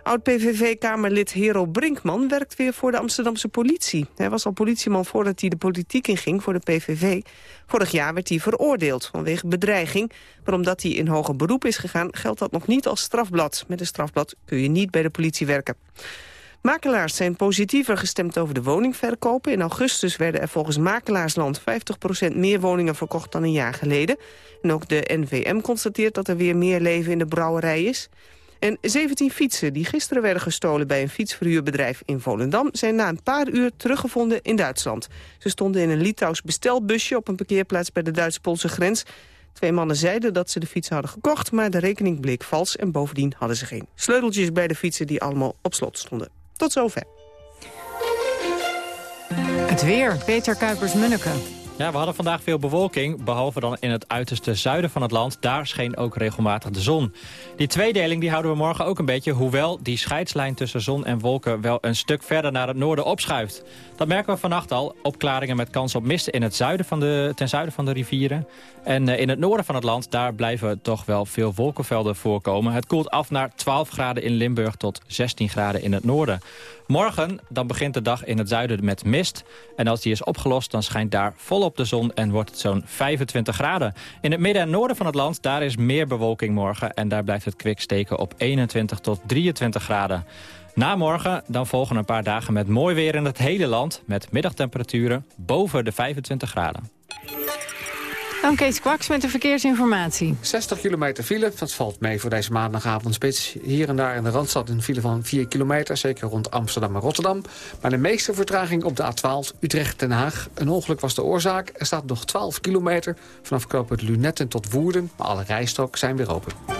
Oud-PVV-kamerlid Hero Brinkman werkt weer voor de Amsterdamse politie. Hij was al politieman voordat hij de politiek inging voor de PVV. Vorig jaar werd hij veroordeeld vanwege bedreiging. Maar omdat hij in hoger beroep is gegaan, geldt dat nog niet als strafblad. Met een strafblad kun je niet bij de politie werken. Makelaars zijn positiever gestemd over de woningverkopen. In augustus werden er volgens Makelaarsland 50% meer woningen verkocht dan een jaar geleden. En ook de NVM constateert dat er weer meer leven in de brouwerij is. En 17 fietsen die gisteren werden gestolen bij een fietsverhuurbedrijf in Volendam... zijn na een paar uur teruggevonden in Duitsland. Ze stonden in een Litouws bestelbusje op een parkeerplaats bij de Duits-Poolse grens. Twee mannen zeiden dat ze de fiets hadden gekocht, maar de rekening bleek vals... en bovendien hadden ze geen sleuteltjes bij de fietsen die allemaal op slot stonden. Tot zover. Het weer, Peter Kuipers-Munneke. Ja, we hadden vandaag veel bewolking, behalve dan in het uiterste zuiden van het land. Daar scheen ook regelmatig de zon. Die tweedeling die houden we morgen ook een beetje... hoewel die scheidslijn tussen zon en wolken wel een stuk verder naar het noorden opschuift. Dat merken we vannacht al. Opklaringen met kans op mist in het zuiden van de, ten zuiden van de rivieren. En uh, in het noorden van het land, daar blijven toch wel veel wolkenvelden voorkomen. Het koelt af naar 12 graden in Limburg tot 16 graden in het noorden. Morgen dan begint de dag in het zuiden met mist. En als die is opgelost, dan schijnt daar volop de zon en wordt het zo'n 25 graden. In het midden en noorden van het land, daar is meer bewolking morgen. En daar blijft het kwik steken op 21 tot 23 graden. Na morgen dan volgen een paar dagen met mooi weer in het hele land... met middagtemperaturen boven de 25 graden. Dan Kees Kwaks met de verkeersinformatie. 60 kilometer file, dat valt mee voor deze maandagavondspits. Hier en daar in de Randstad een file van 4 kilometer, zeker rond Amsterdam en Rotterdam. Maar de meeste vertraging op de A12 Utrecht-Den Haag. Een ongeluk was de oorzaak. Er staat nog 12 kilometer vanaf knooppunt Lunetten tot Woerden. Maar alle rijstroken zijn weer open.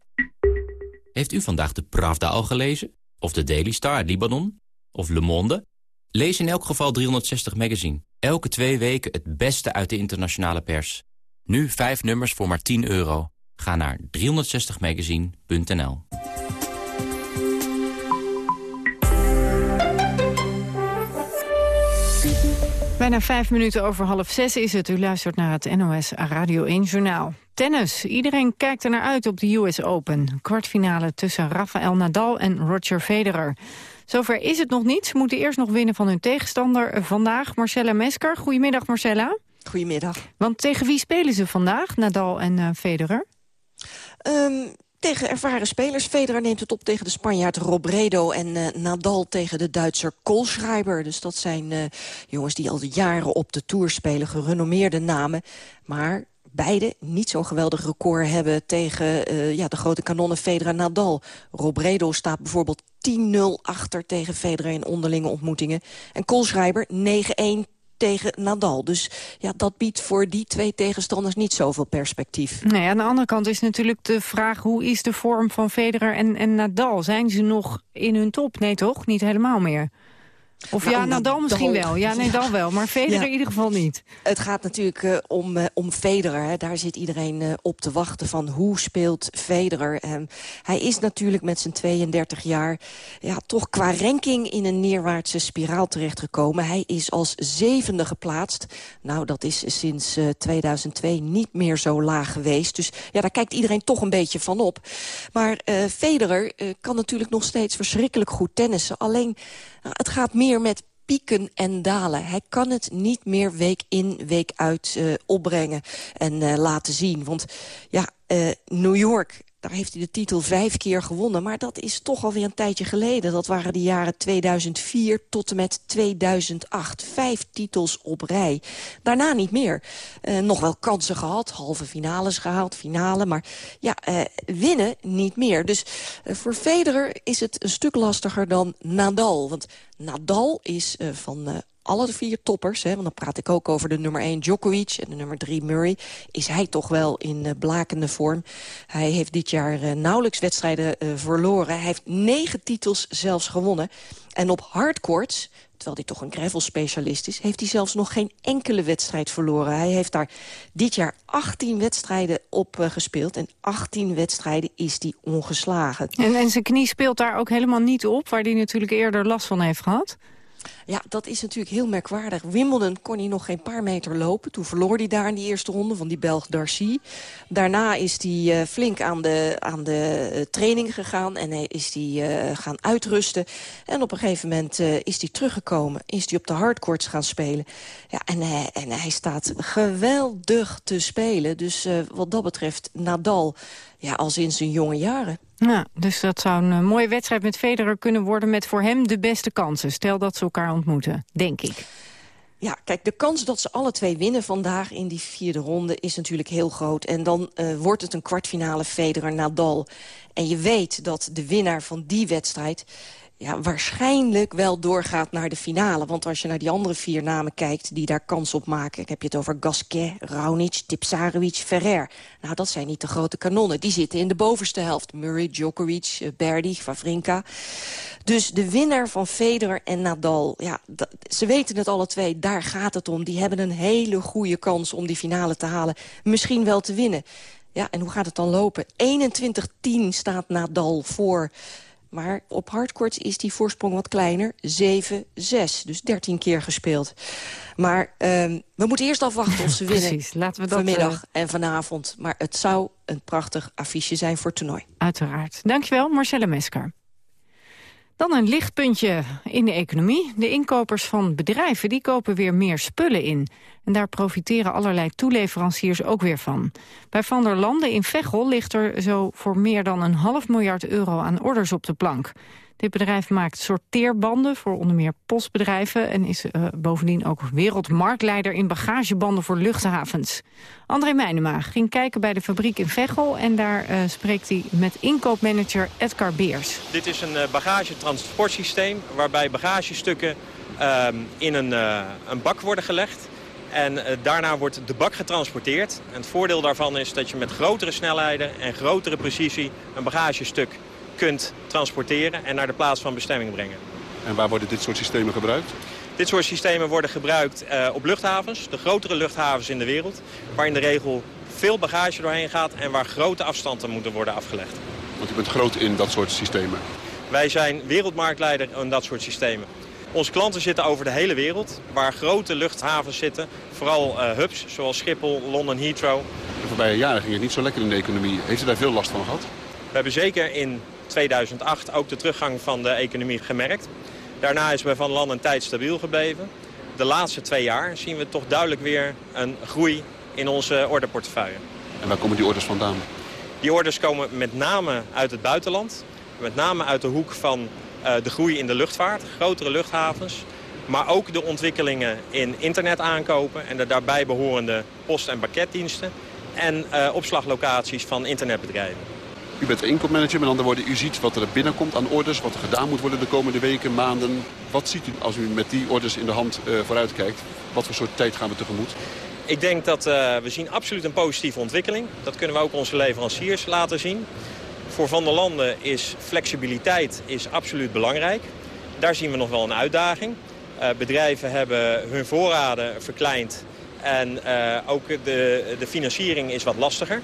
Heeft u vandaag de Pravda al gelezen? Of de Daily Star uit Libanon? Of Le Monde? Lees in elk geval 360 Magazine. Elke twee weken het beste uit de internationale pers. Nu vijf nummers voor maar 10 euro. Ga naar 360magazine.nl Bijna vijf minuten over half zes is het. U luistert naar het NOS Radio 1 Journaal. Tennis. Iedereen kijkt er naar uit op de US Open. Kwartfinale tussen Rafael Nadal en Roger Federer. Zover is het nog niet. Ze moeten eerst nog winnen van hun tegenstander vandaag. Marcella Mesker. Goedemiddag, Marcella. Goedemiddag. Want tegen wie spelen ze vandaag, Nadal en uh, Federer? Um, tegen ervaren spelers. Federer neemt het op tegen de Spanjaard Robredo... en uh, Nadal tegen de Duitser Kohlschreiber. Dus dat zijn uh, jongens die al jaren op de Tour spelen. Gerenommeerde namen. Maar beide niet zo'n geweldig record hebben tegen uh, ja, de grote kanonnen Federer Nadal. Robredo staat bijvoorbeeld 10-0 achter tegen Federer in onderlinge ontmoetingen. En Kohlschreiber 9-1 tegen Nadal. Dus ja, dat biedt voor die twee tegenstanders niet zoveel perspectief. Nee, aan de andere kant is natuurlijk de vraag... hoe is de vorm van Federer en, en Nadal? Zijn ze nog in hun top? Nee, toch? Niet helemaal meer. Of nou, ja, Nadal misschien wel. Ja, nee, dan wel. Maar Federer ja. in ieder geval niet. Het gaat natuurlijk uh, om, uh, om Federer. Hè. Daar zit iedereen uh, op te wachten van hoe speelt Federer. Um, hij is natuurlijk met zijn 32 jaar ja, toch qua ranking in een neerwaartse spiraal terechtgekomen. Hij is als zevende geplaatst. Nou, dat is sinds 2002 niet meer zo laag geweest. Dus ja, daar kijkt iedereen toch een beetje van op. Maar Federer kan natuurlijk nog steeds verschrikkelijk goed tennissen. Alleen nou, het gaat meer met pieken en dalen. Hij kan het niet meer week in, week uit uh, opbrengen en uh, laten zien. Want ja, uh, New York daar heeft hij de titel vijf keer gewonnen. Maar dat is toch alweer een tijdje geleden. Dat waren de jaren 2004 tot en met 2008. Vijf titels op rij. Daarna niet meer. Uh, nog wel kansen gehad. Halve finales gehaald, finale. Maar ja, uh, winnen niet meer. Dus uh, voor Federer is het een stuk lastiger dan Nadal. Want Nadal is van alle vier toppers, hè, want dan praat ik ook over de nummer 1 Djokovic en de nummer 3 Murray, is hij toch wel in uh, blakende vorm. Hij heeft dit jaar uh, nauwelijks wedstrijden uh, verloren. Hij heeft negen titels zelfs gewonnen. En op hardcourts, terwijl hij toch een gravel-specialist is... heeft hij zelfs nog geen enkele wedstrijd verloren. Hij heeft daar dit jaar 18 wedstrijden op gespeeld. En 18 wedstrijden is hij ongeslagen. En, en zijn knie speelt daar ook helemaal niet op... waar hij natuurlijk eerder last van heeft gehad? Ja, dat is natuurlijk heel merkwaardig. Wimbledon kon hij nog geen paar meter lopen. Toen verloor hij daar in die eerste ronde van die Belg Darcy. Daarna is hij uh, flink aan de, aan de uh, training gegaan en hij is hij uh, gaan uitrusten. En op een gegeven moment is hij teruggekomen. Is hij op de hardcourts gaan spelen. Ja, en, en hij staat geweldig te spelen. Dus wat dat betreft Nadal ja, als in zijn jonge jaren. Ja, dus dat zou een mooie wedstrijd met Federer kunnen worden... met voor hem de beste kansen. Stel dat ze elkaar ontmoeten, denk ik. Ja, kijk, de kans dat ze alle twee winnen vandaag in die vierde ronde is natuurlijk heel groot. En dan uh, wordt het een kwartfinale Federer-Nadal. En je weet dat de winnaar van die wedstrijd ja, waarschijnlijk wel doorgaat naar de finale. Want als je naar die andere vier namen kijkt die daar kans op maken... heb je het over Gasquet, Raonic, Tipsarevic, Ferrer. Nou, dat zijn niet de grote kanonnen. Die zitten in de bovenste helft. Murray, Djokovic, eh, Berdy, Favrinka. Dus de winnaar van Federer en Nadal... Ja, ze weten het alle twee, daar gaat het om. Die hebben een hele goede kans om die finale te halen. Misschien wel te winnen. Ja, en hoe gaat het dan lopen? 21-10 staat Nadal voor... Maar op hardcourts is die voorsprong wat kleiner. 7-6, dus 13 keer gespeeld. Maar um, we moeten eerst afwachten of ze winnen Precies, laten we dat, vanmiddag uh... en vanavond. Maar het zou een prachtig affiche zijn voor het toernooi. Uiteraard. Dankjewel, Marcella Mesker. Dan een lichtpuntje in de economie. De inkopers van bedrijven die kopen weer meer spullen in. En daar profiteren allerlei toeleveranciers ook weer van. Bij Van der Landen in Veghel ligt er zo voor meer dan een half miljard euro aan orders op de plank. Dit bedrijf maakt sorteerbanden voor onder meer postbedrijven... en is uh, bovendien ook wereldmarktleider in bagagebanden voor luchthavens. André Meijnema ging kijken bij de fabriek in Veghel... en daar uh, spreekt hij met inkoopmanager Edgar Beers. Dit is een uh, bagagetransportsysteem waarbij bagagestukken in een, een bak worden gelegd. En daarna wordt de bak getransporteerd. En het voordeel daarvan is dat je met grotere snelheden en grotere precisie een bagagestuk kunt transporteren en naar de plaats van bestemming brengen. En waar worden dit soort systemen gebruikt? Dit soort systemen worden gebruikt uh, op luchthavens, de grotere luchthavens in de wereld, waar in de regel veel bagage doorheen gaat en waar grote afstanden moeten worden afgelegd. Want u bent groot in dat soort systemen? Wij zijn wereldmarktleider in dat soort systemen. Onze klanten zitten over de hele wereld, waar grote luchthavens zitten. Vooral uh, hubs, zoals Schiphol, London, Heathrow. De voorbije jaren ging het niet zo lekker in de economie. Heeft u daar veel last van gehad? We hebben zeker in 2008 ook de teruggang van de economie gemerkt. Daarna is bij Van Land een tijd stabiel gebleven. De laatste twee jaar zien we toch duidelijk weer een groei in onze orderportefeuille. En waar komen die orders vandaan? Die orders komen met name uit het buitenland. Met name uit de hoek van uh, de groei in de luchtvaart, grotere luchthavens. Maar ook de ontwikkelingen in internetaankopen en de daarbij behorende post- en pakketdiensten. En uh, opslaglocaties van internetbedrijven. U bent inkooppmanager, met andere woorden, u ziet wat er binnenkomt aan orders, wat er gedaan moet worden de komende weken, maanden. Wat ziet u als u met die orders in de hand uh, vooruit kijkt? Wat voor soort tijd gaan we tegemoet? Ik denk dat uh, we zien absoluut een positieve ontwikkeling. Dat kunnen we ook onze leveranciers laten zien. Voor Van der Landen is flexibiliteit is absoluut belangrijk. Daar zien we nog wel een uitdaging. Uh, bedrijven hebben hun voorraden verkleind en ook de, de financiering is wat lastiger.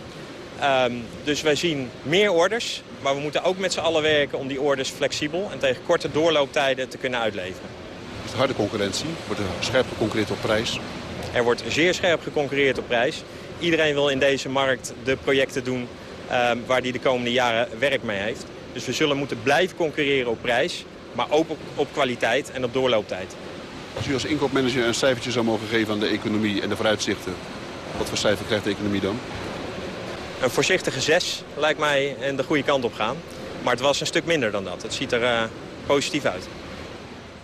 Um, dus wij zien meer orders, maar we moeten ook met z'n allen werken om die orders flexibel en tegen korte doorlooptijden te kunnen uitleveren. Is harde concurrentie? Wordt er scherp geconcurreerd op prijs? Er wordt zeer scherp geconcurreerd op prijs. Iedereen wil in deze markt de projecten doen um, waar die de komende jaren werk mee heeft. Dus we zullen moeten blijven concurreren op prijs, maar ook op, op kwaliteit en op doorlooptijd. Als u als inkoopmanager een cijfertje zou mogen geven aan de economie en de vooruitzichten, wat voor cijfer krijgt de economie dan? Een voorzichtige 6 lijkt mij en de goede kant op gaan. Maar het was een stuk minder dan dat. Het ziet er uh, positief uit.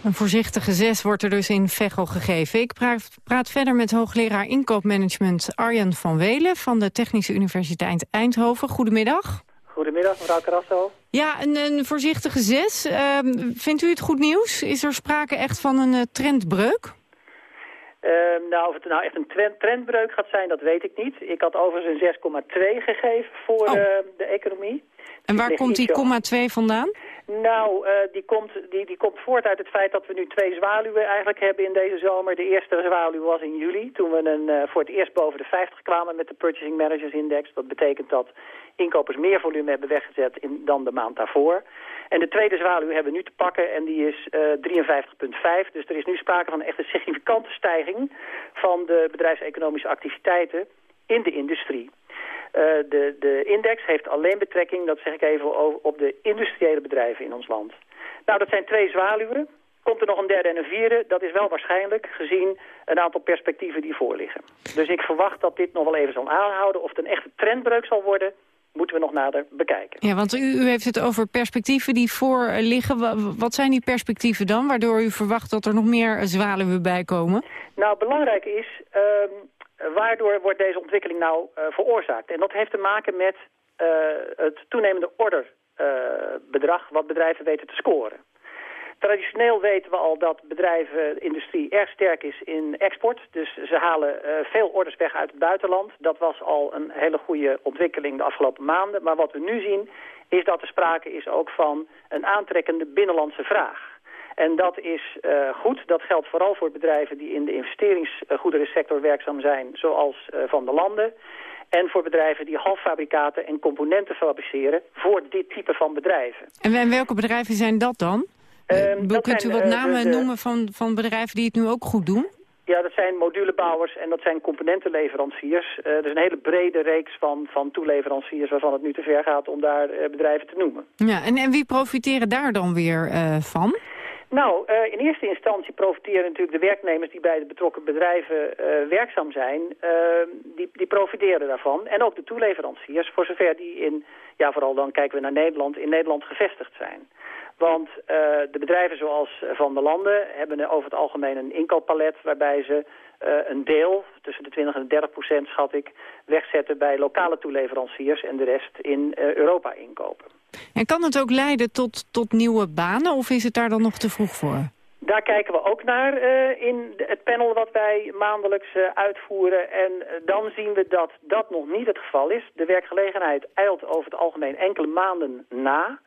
Een voorzichtige 6 wordt er dus in Veghel gegeven. Ik praat, praat, verder met hoogleraar inkoopmanagement Arjan van Welen... van de Technische Universiteit Eindhoven. Goedemiddag. Goedemiddag, mevrouw Carasso. Ja, een, een voorzichtige 6. Uh, vindt u het goed nieuws? Is er sprake echt van een uh, trendbreuk? Uh, nou, of het nou echt een trend, trendbreuk gaat zijn, dat weet ik niet. Ik had overigens een 6,2 gegeven voor oh. de economie. En waar komt die 0,2 vandaan? Nou, uh, die, komt, die, die komt voort uit het feit dat we nu twee zwaluwen eigenlijk hebben in deze zomer. De eerste zwaluw was in juli, toen we een, uh, voor het eerst boven de 50 kwamen met de Purchasing Managers Index. Dat betekent dat inkopers meer volume hebben weggezet in, dan de maand daarvoor. En de tweede zwaluw hebben we nu te pakken en die is uh, 53,5. Dus er is nu sprake van echt een significante stijging van de bedrijfseconomische activiteiten in de industrie. Uh, de, de index heeft alleen betrekking, dat zeg ik even, op de industriële bedrijven in ons land. Nou, dat zijn twee zwaluwen. Komt er nog een derde en een vierde? Dat is wel waarschijnlijk, gezien een aantal perspectieven die voorliggen. Dus ik verwacht dat dit nog wel even zal aanhouden. Of het een echte trendbreuk zal worden, moeten we nog nader bekijken. Ja, want u, u heeft het over perspectieven die voor liggen. Wat zijn die perspectieven dan, waardoor u verwacht dat er nog meer zwaluwen bij komen? Nou, belangrijk is, um, waardoor wordt deze ontwikkeling nou uh, veroorzaakt? En dat heeft te maken met uh, het toenemende orderbedrag wat bedrijven weten te scoren. Traditioneel weten we al dat bedrijvenindustrie erg sterk is in export. Dus ze halen veel orders weg uit het buitenland. Dat was al een hele goede ontwikkeling de afgelopen maanden. Maar wat we nu zien is dat er sprake is ook van een aantrekkende binnenlandse vraag. En dat is uh, goed. Dat geldt vooral voor bedrijven die in de investeringsgoederensector werkzaam zijn, zoals uh, Van de Landen. En voor bedrijven die halffabrikaten en componenten fabriceren voor dit type van bedrijven. En, welke bedrijven zijn dat dan? Um, uh, kunt zijn, u wat namen de, noemen van, van bedrijven die het nu ook goed doen? Ja, dat zijn modulebouwers en dat zijn componentenleveranciers. Uh, er is een hele brede reeks van, van toeleveranciers waarvan het nu te ver gaat om daar uh, bedrijven te noemen. Ja, en, en wie profiteren daar dan weer uh, van? Nou, uh, in eerste instantie profiteren natuurlijk de werknemers die bij de betrokken bedrijven uh, werkzaam zijn, uh, die, die profiteren daarvan. En ook de toeleveranciers, voor zover die in, ja vooral dan kijken we naar Nederland, in Nederland gevestigd zijn. Want de bedrijven zoals Van der Landen hebben over het algemeen een inkooppalet waarbij ze een deel, tussen de 20 en 30 procent schat ik, wegzetten bij lokale toeleveranciers en de rest in Europa inkopen. En kan het ook leiden tot, tot nieuwe banen of is het daar dan nog te vroeg voor? Daar kijken we ook naar uh, in het panel wat wij maandelijks uh, uitvoeren. En uh, dan zien we dat dat nog niet het geval is. De werkgelegenheid eilt over het algemeen enkele maanden na.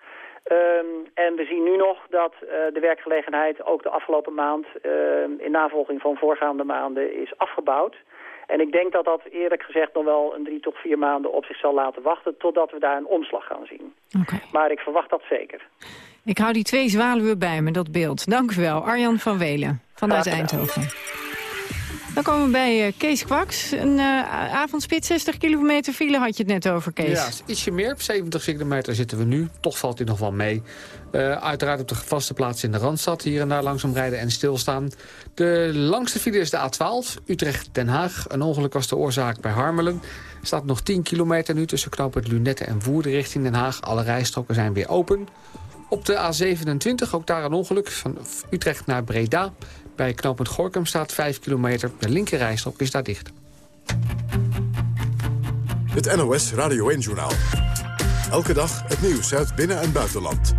Um, en we zien nu nog dat de werkgelegenheid ook de afgelopen maand... in navolging van voorgaande maanden is afgebouwd. En ik denk dat dat eerlijk gezegd nog wel een drie tot vier maanden op zich zal laten wachten... totdat we daar een omslag gaan zien. Okay. Maar ik verwacht dat zeker. Ik hou die twee zwaluwen bij me, dat beeld. Dank u wel, Arjan van Welen vanuit Eindhoven. Dan komen we bij uh, Kees Kwaks. Een uh, avondspit, 60 kilometer file had je het net over, Kees. Ja, ietsje meer. Op 70 kilometer zitten we nu. Toch valt hij nog wel mee. Uh, uiteraard op de vaste plaats in de Randstad. Hier en daar langzaam rijden en stilstaan. De langste file is de A12, Utrecht-Den Haag. Een ongeluk was de oorzaak bij Harmelen. Er staat nog 10 kilometer nu tussen knooppunt Lunette en Woerden richting Den Haag. Alle rijstroken zijn weer open. Op de A27, ook daar een ongeluk, van Utrecht naar Breda. Bij knooppunt Gorkum staat 5 kilometer. De linkerrijstrook is daar dicht. Het NOS Radio 1-journaal. Elke dag het nieuws uit binnen- en buitenland.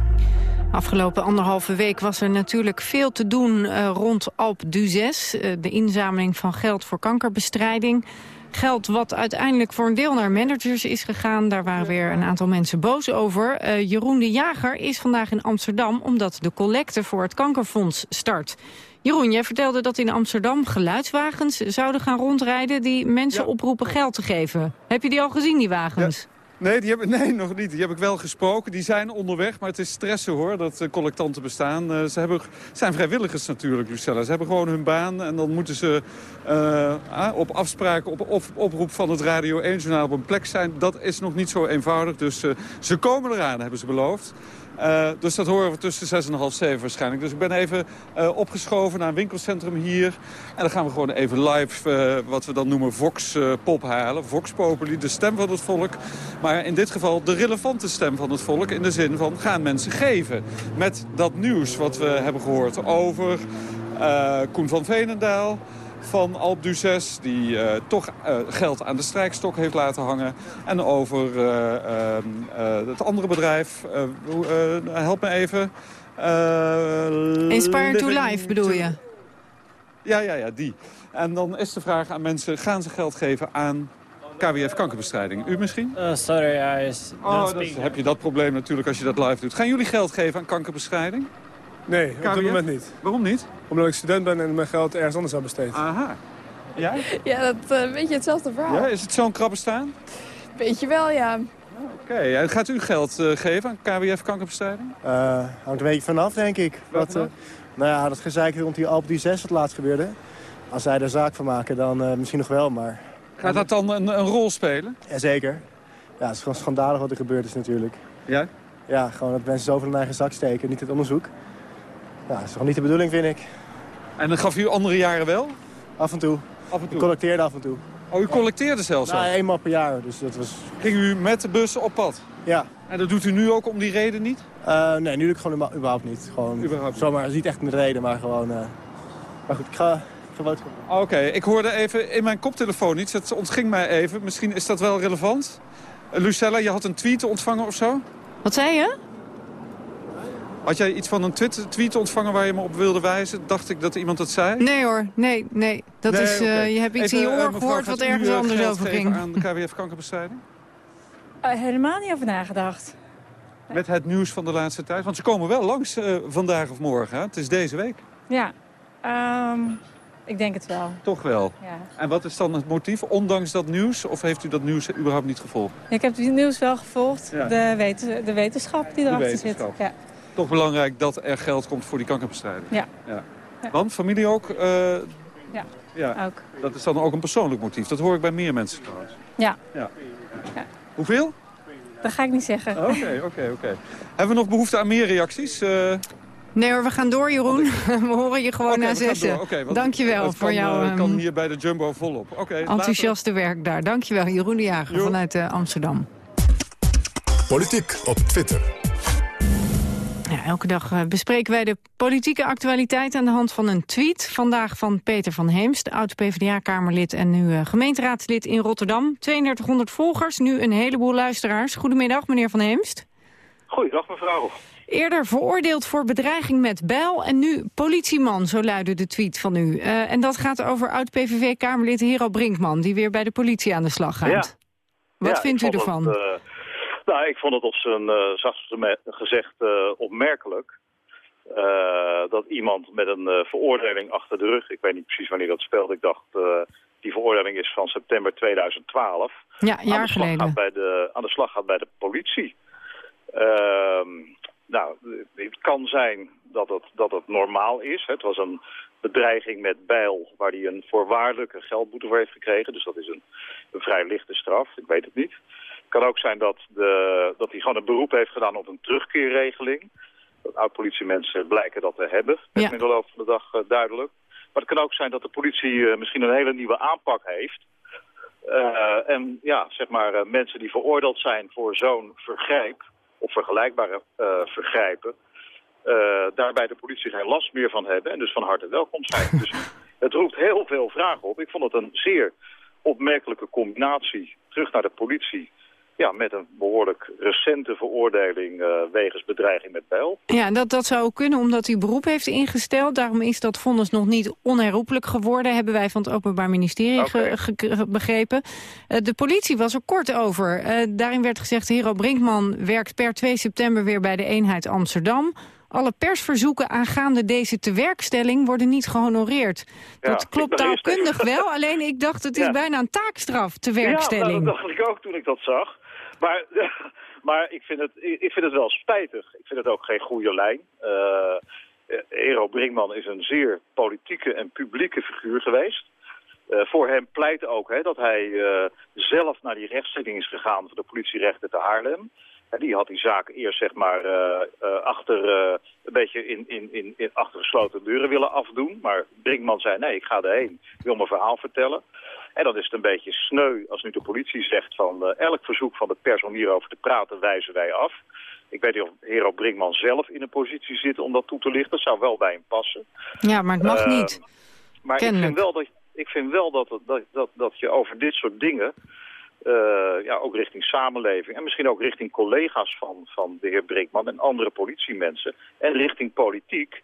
Afgelopen anderhalve week was er natuurlijk veel te doen uh, rond Alp d'Huez. Uh, de inzameling van geld voor kankerbestrijding. Geld wat uiteindelijk voor een deel naar managers is gegaan. Daar waren weer een aantal mensen boos over. Uh, Jeroen de Jager is vandaag in Amsterdam... omdat de collecte voor het kankerfonds start. Jeroen, jij vertelde dat in Amsterdam geluidswagens zouden gaan rondrijden... die mensen ja. oproepen geld te geven. Heb je die al gezien, die wagens? Ja. Nee, die heb, nee, nog niet. Die heb ik wel gesproken. Die zijn onderweg, maar het is stressen hoor, dat uh, collectanten bestaan. Uh, ze hebben, zijn vrijwilligers natuurlijk, Lucella. Ze hebben gewoon hun baan en dan moeten ze uh, op afspraken, op, op oproep van het Radio 1-journaal op een plek zijn. Dat is nog niet zo eenvoudig, dus ze komen eraan, hebben ze beloofd. Uh, dus dat horen we tussen zes en half zeven waarschijnlijk. Dus ik ben even uh, opgeschoven naar een winkelcentrum hier. En dan gaan we gewoon even live uh, wat we dan noemen Vox Pop halen. Vox Populi, de stem van het volk. Maar in dit geval de relevante stem van het volk. In de zin van gaan mensen geven. Met dat nieuws wat we hebben gehoord over Koen van Veenendaal van Alp d'Huez... die uh, toch uh, geld aan de strijkstok heeft laten hangen. En over uh, het andere bedrijf, help me even... Inspire to Life bedoel je? Ja, ja, ja, die. En dan is de vraag aan mensen, gaan ze geld geven aan KWF kankerbestrijding. U misschien? Uh, sorry, I oh, dan heb je dat probleem natuurlijk als je dat live doet. Gaan jullie geld geven aan kankerbestrijding? Nee, op dit moment niet. Waarom niet? Omdat ik student ben en mijn geld ergens anders heb besteed. Aha. Jij? Ja, dat uh, een beetje hetzelfde verhaal. Ja, is het zo'n krabbe staan? Beetje wel, ja. Oké, okay. en gaat u geld uh, geven aan KWF kankerbestrijding? Uh, hangt een beetje vanaf, denk ik. Wat, nou ja, dat gezeik rond die Alp die 6 wat laatst gebeurde. Als zij er zaak van maken, dan misschien nog wel, maar... Gaat dat dan een, een rol spelen? Jazeker. Ja, het is gewoon schandalig wat er gebeurd is natuurlijk. Ja? Ja, gewoon dat mensen zoveel in hun eigen zak steken, niet het onderzoek. Ja, dat is gewoon niet de bedoeling, vind ik. En dat gaf u andere jaren wel? Af en toe. Af en toe? Ik collecteerde af en toe. Oh, u collecteerde zelfs al? Ja, eenmaal per jaar. Dus dat was... Ging u met de bus op pad? Ja. En dat doet u nu ook om die reden niet? Uh, nee, nu doe ik gewoon überhaupt niet. Gewoon, überhaupt zomaar, het is niet echt een reden, maar gewoon... Uh... Maar goed, ik ga... Oké, okay, ik hoorde even in mijn koptelefoon iets. Het ontging mij even. Misschien is dat wel relevant. Uh, Lucella, je had een tweet ontvangen of zo? Wat zei je? Had jij iets van een tweet, tweet ontvangen waar je me op wilde wijzen? Dacht ik dat iemand dat zei? Nee hoor, nee, nee. Dat nee, is, uh, okay. je hebt iets Even, in je oor gehoord wat ergens anders over ging. aan de KWF kankerbestrijding? Uh, helemaal niet over nagedacht. Met het nieuws van de laatste tijd? Want ze komen wel langs uh, vandaag of morgen. Hè? Het is deze week. Ja, um, ik denk het wel. Toch wel? Ja. En wat is dan het motief, ondanks dat nieuws? Of heeft u dat nieuws überhaupt niet gevolgd? Ik heb het nieuws wel gevolgd. Ja. De, de wetenschap die erachter zit. Ja. Toch belangrijk dat er geld komt voor die kankerbestrijding. Ja. ja. ja. Want familie ook? Uh, ja. ja, ook. Dat is dan ook een persoonlijk motief. Dat hoor ik bij meer mensen trouwens. Ja. ja. ja. Hoeveel? Dat ga ik niet zeggen. Oké, oké, oké. Hebben we nog behoefte aan meer reacties? Uh... Nee hoor, we gaan door Jeroen. We horen je gewoon okay, na zessen. Okay, Dankjewel voor jouw... Het kan hier bij de Jumbo volop. Okay, enthousiaste later. werk daar. Dankjewel Jeroen de Jager jo. vanuit uh, Amsterdam. Politiek op Twitter. Elke dag uh, bespreken wij de politieke actualiteit aan de hand van een tweet. Vandaag van Peter van Heemst, oud-PVDA-kamerlid en nu uh, gemeenteraadslid in Rotterdam. 3200 volgers, nu een heleboel luisteraars. Goedemiddag, meneer van Heemst. Goeiedag, mevrouw. Eerder veroordeeld voor bedreiging met bijl en nu politieman, zo luidde de tweet van u. Uh, en dat gaat over oud-PVV-kamerlid Hero Brinkman, die weer bij de politie aan de slag gaat. Ja. Wat ja, vindt u ervan? Het, uh, nou, ik vond het op zijn uh, zachtste gezegd opmerkelijk. dat iemand met een veroordeling achter de rug, ik weet niet precies wanneer dat speelt, ik dacht die veroordeling is van september 2012. Ja, een jaar aan de slag geleden. Gaat bij de, aan de slag gaat bij de politie. Uh, nou, het kan zijn dat het, dat het normaal is. Het was een bedreiging met bijl, waar hij een voorwaardelijke geldboete voor heeft gekregen. Dus dat is een, een vrij lichte straf, ik weet het niet. Het kan ook zijn dat, de, dat hij gewoon een beroep heeft gedaan op een terugkeerregeling. Dat oud-politiemensen blijken dat te hebben, Ja. in de loop van de dag eh, duidelijk. Maar het kan ook zijn dat de politie eh, misschien een hele nieuwe aanpak heeft. Eh, en ja, zeg maar, mensen die veroordeeld zijn voor zo'n vergrijp, of vergelijkbare eh, vergrijpen, daarbij de politie geen last meer van hebben en dus van harte welkom zijn. dus het roept heel veel vragen op. Ik vond het een zeer opmerkelijke combinatie. Terug naar de politie, ja, met een behoorlijk recente veroordeling eh, wegens bedreiging met bijl. Ja, dat, dat zou kunnen omdat hij beroep heeft ingesteld. Daarom is dat vonnis nog niet onherroepelijk geworden... hebben wij van het Openbaar Ministerie ge- ge- ge- begrepen. Eh, de politie was er kort over. Eh, daarin werd gezegd... Hero Brinkman werkt per 2 september weer bij de eenheid Amsterdam. Alle persverzoeken aangaande deze tewerkstelling worden niet gehonoreerd. Ja, dat ik klopt taalkundig wel, alleen ik dacht het is Ja. bijna een taakstraf, Ja, tewerkstelling. nou, dat dacht ik ook toen ik dat zag. Maar, maar ik, vind het, ik vind het wel spijtig. Ik vind het ook geen goede lijn. Eh Ero Brinkman is een zeer politieke en publieke figuur geweest. Eh, voor hem pleit ook hè, dat hij eh, zelf naar die rechtszitting is gegaan voor de politierechten te Haarlem. Die had die zaak eerst zeg maar achter, een beetje in, in, in, in achter gesloten deuren willen afdoen. Maar Brinkman zei nee, ik ga erheen. Ik wil mijn verhaal vertellen. En dan is het een beetje sneu als nu de politie zegt van eh, elk verzoek van de pers om hierover te praten wijzen wij af. Ik weet niet of Hero Brinkman zelf in een positie zit om dat toe te lichten. Dat zou wel bij hem passen. Ja, maar het mag Eh, niet. Maar ik vind wel, dat, ik vind wel dat, dat, dat, dat je over dit soort dingen, eh, ja, ook richting samenleving en misschien ook richting collega's van, van de heer Brinkman en andere politiemensen en richting politiek,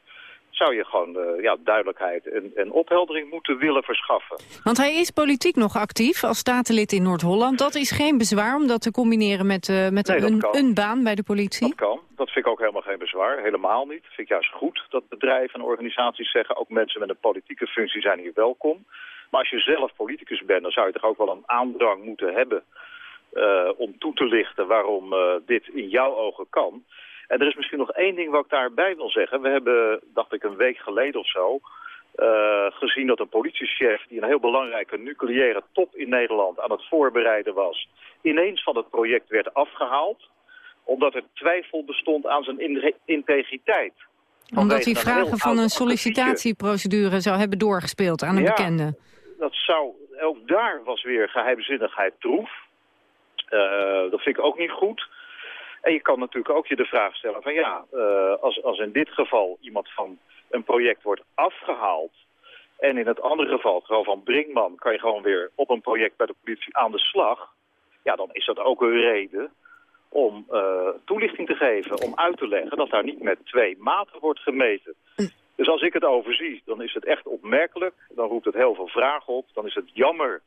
zou je gewoon eh, ja, duidelijkheid en, en opheldering moeten willen verschaffen. Want hij is politiek nog actief als statenlid in Noord-Holland. Dat is geen bezwaar om dat te combineren met, eh, met Nee, een, een baan bij de politie? Dat kan. Dat vind ik ook helemaal geen bezwaar. Helemaal niet. Dat vind ik juist goed dat bedrijven en organisaties zeggen... ook mensen met een politieke functie zijn hier welkom. Maar als je zelf politicus bent, dan zou je toch ook wel een aandrang moeten hebben... eh, om toe te lichten waarom dit in jouw ogen kan. En er is misschien nog één ding wat ik daarbij wil zeggen. We hebben, dacht ik, een week geleden of zo... eh, gezien dat een politiechef die een heel belangrijke nucleaire top in Nederland aan het voorbereiden was... ineens van het project werd afgehaald omdat er twijfel bestond aan zijn in- integriteit. Omdat hij vragen van een sollicitatieprocedure zou hebben doorgespeeld aan een Ja. bekende. Dat zou, ook daar was weer geheimzinnigheid troef. Eh, dat vind ik ook niet goed. En je kan natuurlijk ook je de vraag stellen van ja, eh, als, als in dit geval iemand van een project wordt afgehaald... en in het andere geval, het van Brinkman, kan je gewoon weer op een project bij de politie aan de slag... ja, dan is dat ook een reden om eh, toelichting te geven, om uit te leggen dat daar niet met twee maten wordt gemeten. Dus als ik het overzie, dan is het echt opmerkelijk. Dan roept het heel veel vragen op. Dan is het jammer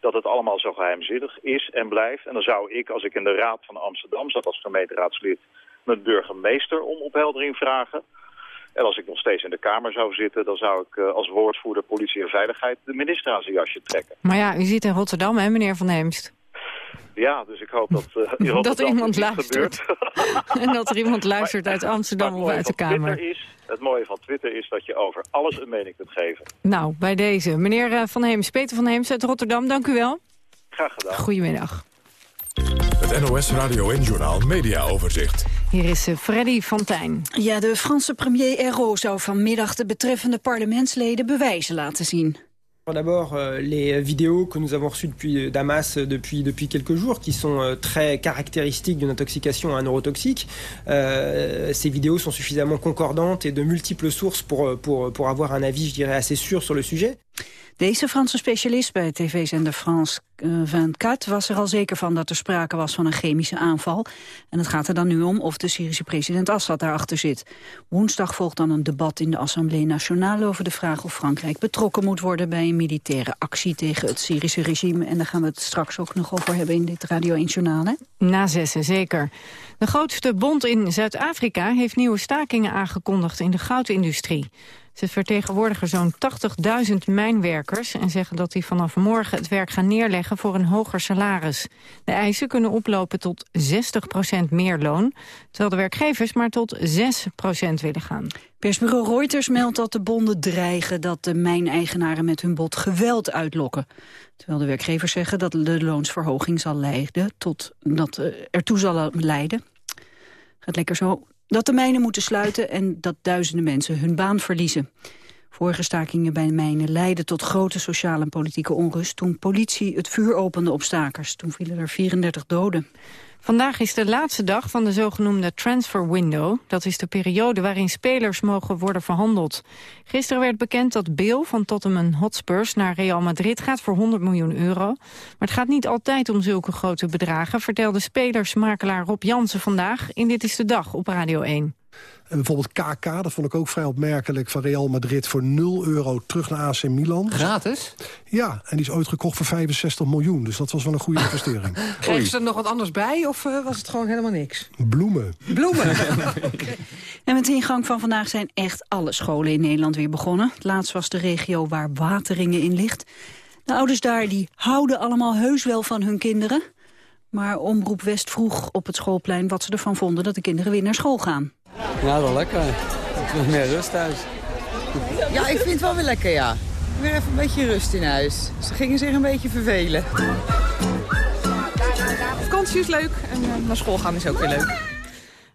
dat het allemaal zo geheimzinnig is en blijft. En dan zou ik, als ik in de Raad van Amsterdam zat als gemeenteraadslid... mijn burgemeester om opheldering vragen. En als ik nog steeds in de Kamer zou zitten... dan zou ik eh, als woordvoerder politie en veiligheid de minister aan zijn jasje trekken. Maar ja, u zit in Rotterdam, hè, meneer Van Heemst? Ja, dus ik hoop dat, eh in Dat Rotterdam iemand luistert. gebeurt. en dat er iemand luistert uit Amsterdam of uit de Kamer. Is, het mooie van Twitter is dat je over alles een mening kunt geven. Nou, bij deze. Meneer eh, Van Heemst, Peter Van Heemst uit Rotterdam, dank u wel. Graag gedaan. Goedemiddag. Het NOS Radio en Journaal Media Overzicht. Hier is eh, Freddy Fontijn. Ja, de Franse premier Ayrault zou vanmiddag de betreffende parlementsleden bewijzen laten zien. D'abord, euh, les vidéos que nous avons reçues depuis Damas euh, depuis, depuis quelques jours, qui sont euh, très caractéristiques d'une intoxication à un neurotoxique. Euh, ces vidéos sont suffisamment concordantes et de multiples sources pour, pour, pour avoir un avis, je dirais, assez sûr sur le sujet. Deze Franse specialist bij tv-zender France eh, 24 was er al zeker van dat er sprake was van een chemische aanval. En het gaat er dan nu om of de Syrische president Assad daarachter zit. Woensdag volgt dan een debat in de Assemblée Nationale over de vraag of Frankrijk betrokken moet worden bij een militaire actie tegen het Syrische regime. En daar gaan we het straks ook nog over hebben in dit Radio 1 Journaal. Na zessen, zeker. De grootste bond in Zuid-Afrika heeft nieuwe stakingen aangekondigd in de goudindustrie. Ze vertegenwoordigen zo'n 80.000 mijnwerkers... en zeggen dat die vanaf morgen het werk gaan neerleggen voor een hoger salaris. De eisen kunnen oplopen tot 60% meer loon... terwijl de werkgevers maar tot 6% willen gaan. Persbureau Reuters meldt dat de bonden dreigen... dat de mijneigenaren met hun bod geweld uitlokken. Terwijl de werkgevers zeggen dat de loonsverhoging zal leiden... tot dat uh, ertoe zal leiden. Gaat lekker zo dat de mijnen moeten sluiten en dat duizenden mensen hun baan verliezen. Vorige stakingen bij mijnen leidden tot grote sociale en politieke onrust... toen politie het vuur opende op stakers. Toen vielen er 34 doden. Vandaag is de laatste dag van de zogenoemde transfer window. Dat is de periode waarin spelers mogen worden verhandeld. Gisteren werd bekend dat Bill van Tottenham Hotspurs naar Real Madrid gaat voor 100 miljoen euro. Maar het gaat niet altijd om zulke grote bedragen, vertelde spelersmakelaar Rob Jansen vandaag in Dit is de Dag op Radio 1. En bijvoorbeeld KK, dat vond ik ook vrij opmerkelijk... van Real Madrid voor 0 euro terug naar AC Milan. Gratis? Ja, en die is ooit gekocht voor 65 miljoen. Dus dat was wel een goede investering. Kregen ze er nog wat anders bij of uh, was het gewoon helemaal niks? Bloemen. Bloemen? okay. En met de ingang van vandaag zijn echt alle scholen in Nederland weer begonnen. Laatst was de regio waar Wateringen in ligt. De ouders daar die houden allemaal heus wel van hun kinderen... Maar Omroep West vroeg op het schoolplein wat ze ervan vonden dat de kinderen weer naar school gaan. Ja, wel lekker. Meer rust thuis. Ja, ik vind het wel weer lekker, ja. Weer even een beetje rust in huis. Ze gingen zich een beetje vervelen. Vakantie is leuk en uh, naar school gaan is ook weer leuk.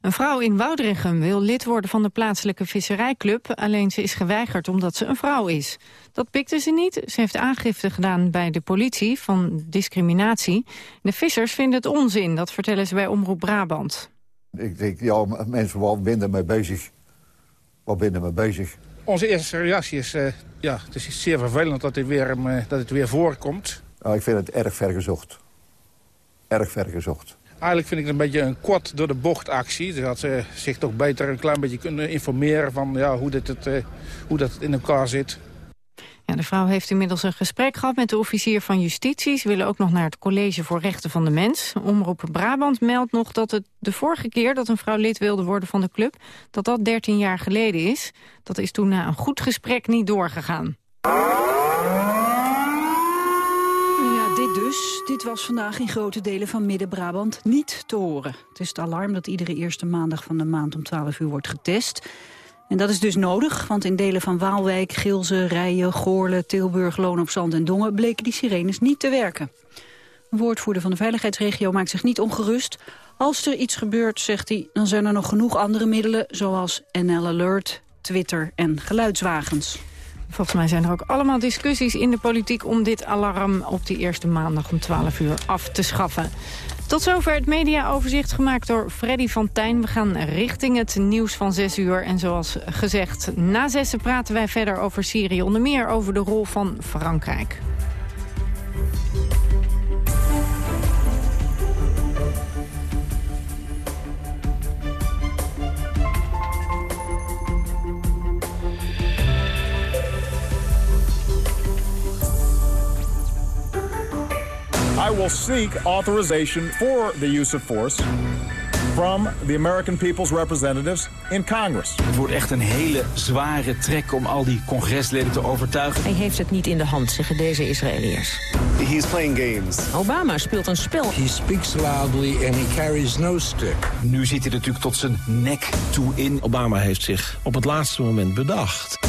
Een vrouw in Woudrichem wil lid worden van de plaatselijke visserijclub... alleen ze is geweigerd omdat ze een vrouw is. Dat pikte ze niet. Ze heeft aangifte gedaan bij de politie van discriminatie. De vissers vinden het onzin, dat vertellen ze bij Omroep Brabant. Ik denk, ja, mensen, wat ben mee bezig? Wat ben mee bezig? Onze eerste reactie is, uh, ja, het is zeer vervelend dat het weer, uh, dat het weer voorkomt. Ik vind het erg vergezocht. Erg vergezocht. Eigenlijk vind ik het een beetje een kort door de bocht actie. Dat ze zich toch beter een klein beetje kunnen informeren van ja, hoe, dit het, uh, hoe dat in elkaar zit. De vrouw heeft inmiddels een gesprek gehad met de officier van justitie. Ze willen ook nog naar het College voor Rechten van de Mens. Omroep Brabant meldt nog dat het de vorige keer dat een vrouw lid wilde worden van de club... dat dat 13 jaar geleden is. Dat is toen na een goed gesprek niet doorgegaan. Dit dus. Dit was vandaag in grote delen van Midden-Brabant niet te horen. Het is het alarm dat iedere eerste maandag van de maand om 12 uur wordt getest... En dat is dus nodig, want in delen van Waalwijk, Gilze, Rijen, Goorle, Tilburg, Loon op Zand en Dongen bleken die sirenes niet te werken. Een woordvoerder van de veiligheidsregio maakt zich niet ongerust. Als er iets gebeurt, zegt hij, dan zijn er nog genoeg andere middelen... zoals NL Alert, Twitter en geluidswagens. Volgens mij zijn er ook allemaal discussies in de politiek... om dit alarm op die eerste maandag om 12 uur af te schaffen. Tot zover het mediaoverzicht gemaakt door Freddy van Tijn. We gaan richting het nieuws van 6 uur. En zoals gezegd, na zessen praten wij verder over Syrië. Onder meer over de rol van Frankrijk. I will seek authorization for the use of force from the American People's Representatives in Congress. Het wordt echt een hele zware trek om al die congresleden te overtuigen. Hij heeft het niet in de hand, zeggen deze Israëliërs. He's playing games. Obama speelt een spel. He speaks loudly and he carries no stick. Nu zit hij natuurlijk tot zijn nek toe in. Obama heeft zich op het laatste moment bedacht.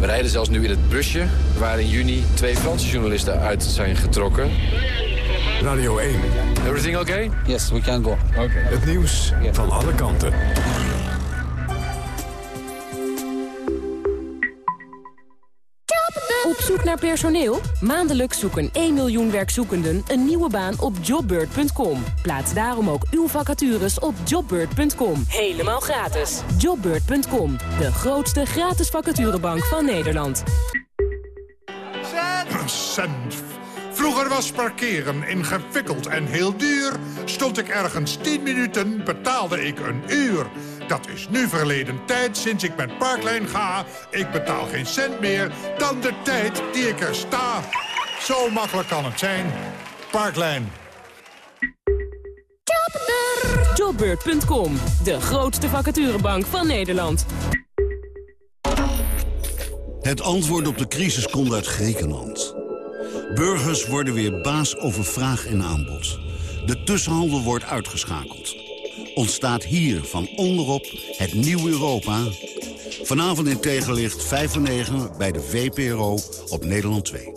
We rijden zelfs nu in het busje waar in juni twee Franse journalisten uit zijn getrokken. Radio 1. Everything okay? Yes, we can go. Okay. Het nieuws van alle kanten. Op zoek naar personeel? Maandelijks zoeken 1 miljoen werkzoekenden een nieuwe baan op jobbird.com. Plaats daarom ook uw vacatures op jobbird.com. Helemaal gratis. Jobbird.com, de grootste gratis vacaturebank van Nederland. Cent. Vroeger was parkeren ingewikkeld en heel duur. Stond ik ergens 10 minuten, betaalde ik een uur. Dat is nu verleden tijd sinds ik met Parklijn ga. Ik betaal geen cent meer dan de tijd die ik er sta. Zo makkelijk kan het zijn. Parklijn. Jobbeurt.com, de grootste vacaturebank van Nederland. Het antwoord op de crisis komt uit Griekenland. Burgers worden weer baas over vraag en aanbod. De tussenhandel wordt uitgeschakeld. Ontstaat hier van onderop het nieuwe Europa... Vanavond in tegenlicht 5 voor 9 bij de VPRO op Nederland 2.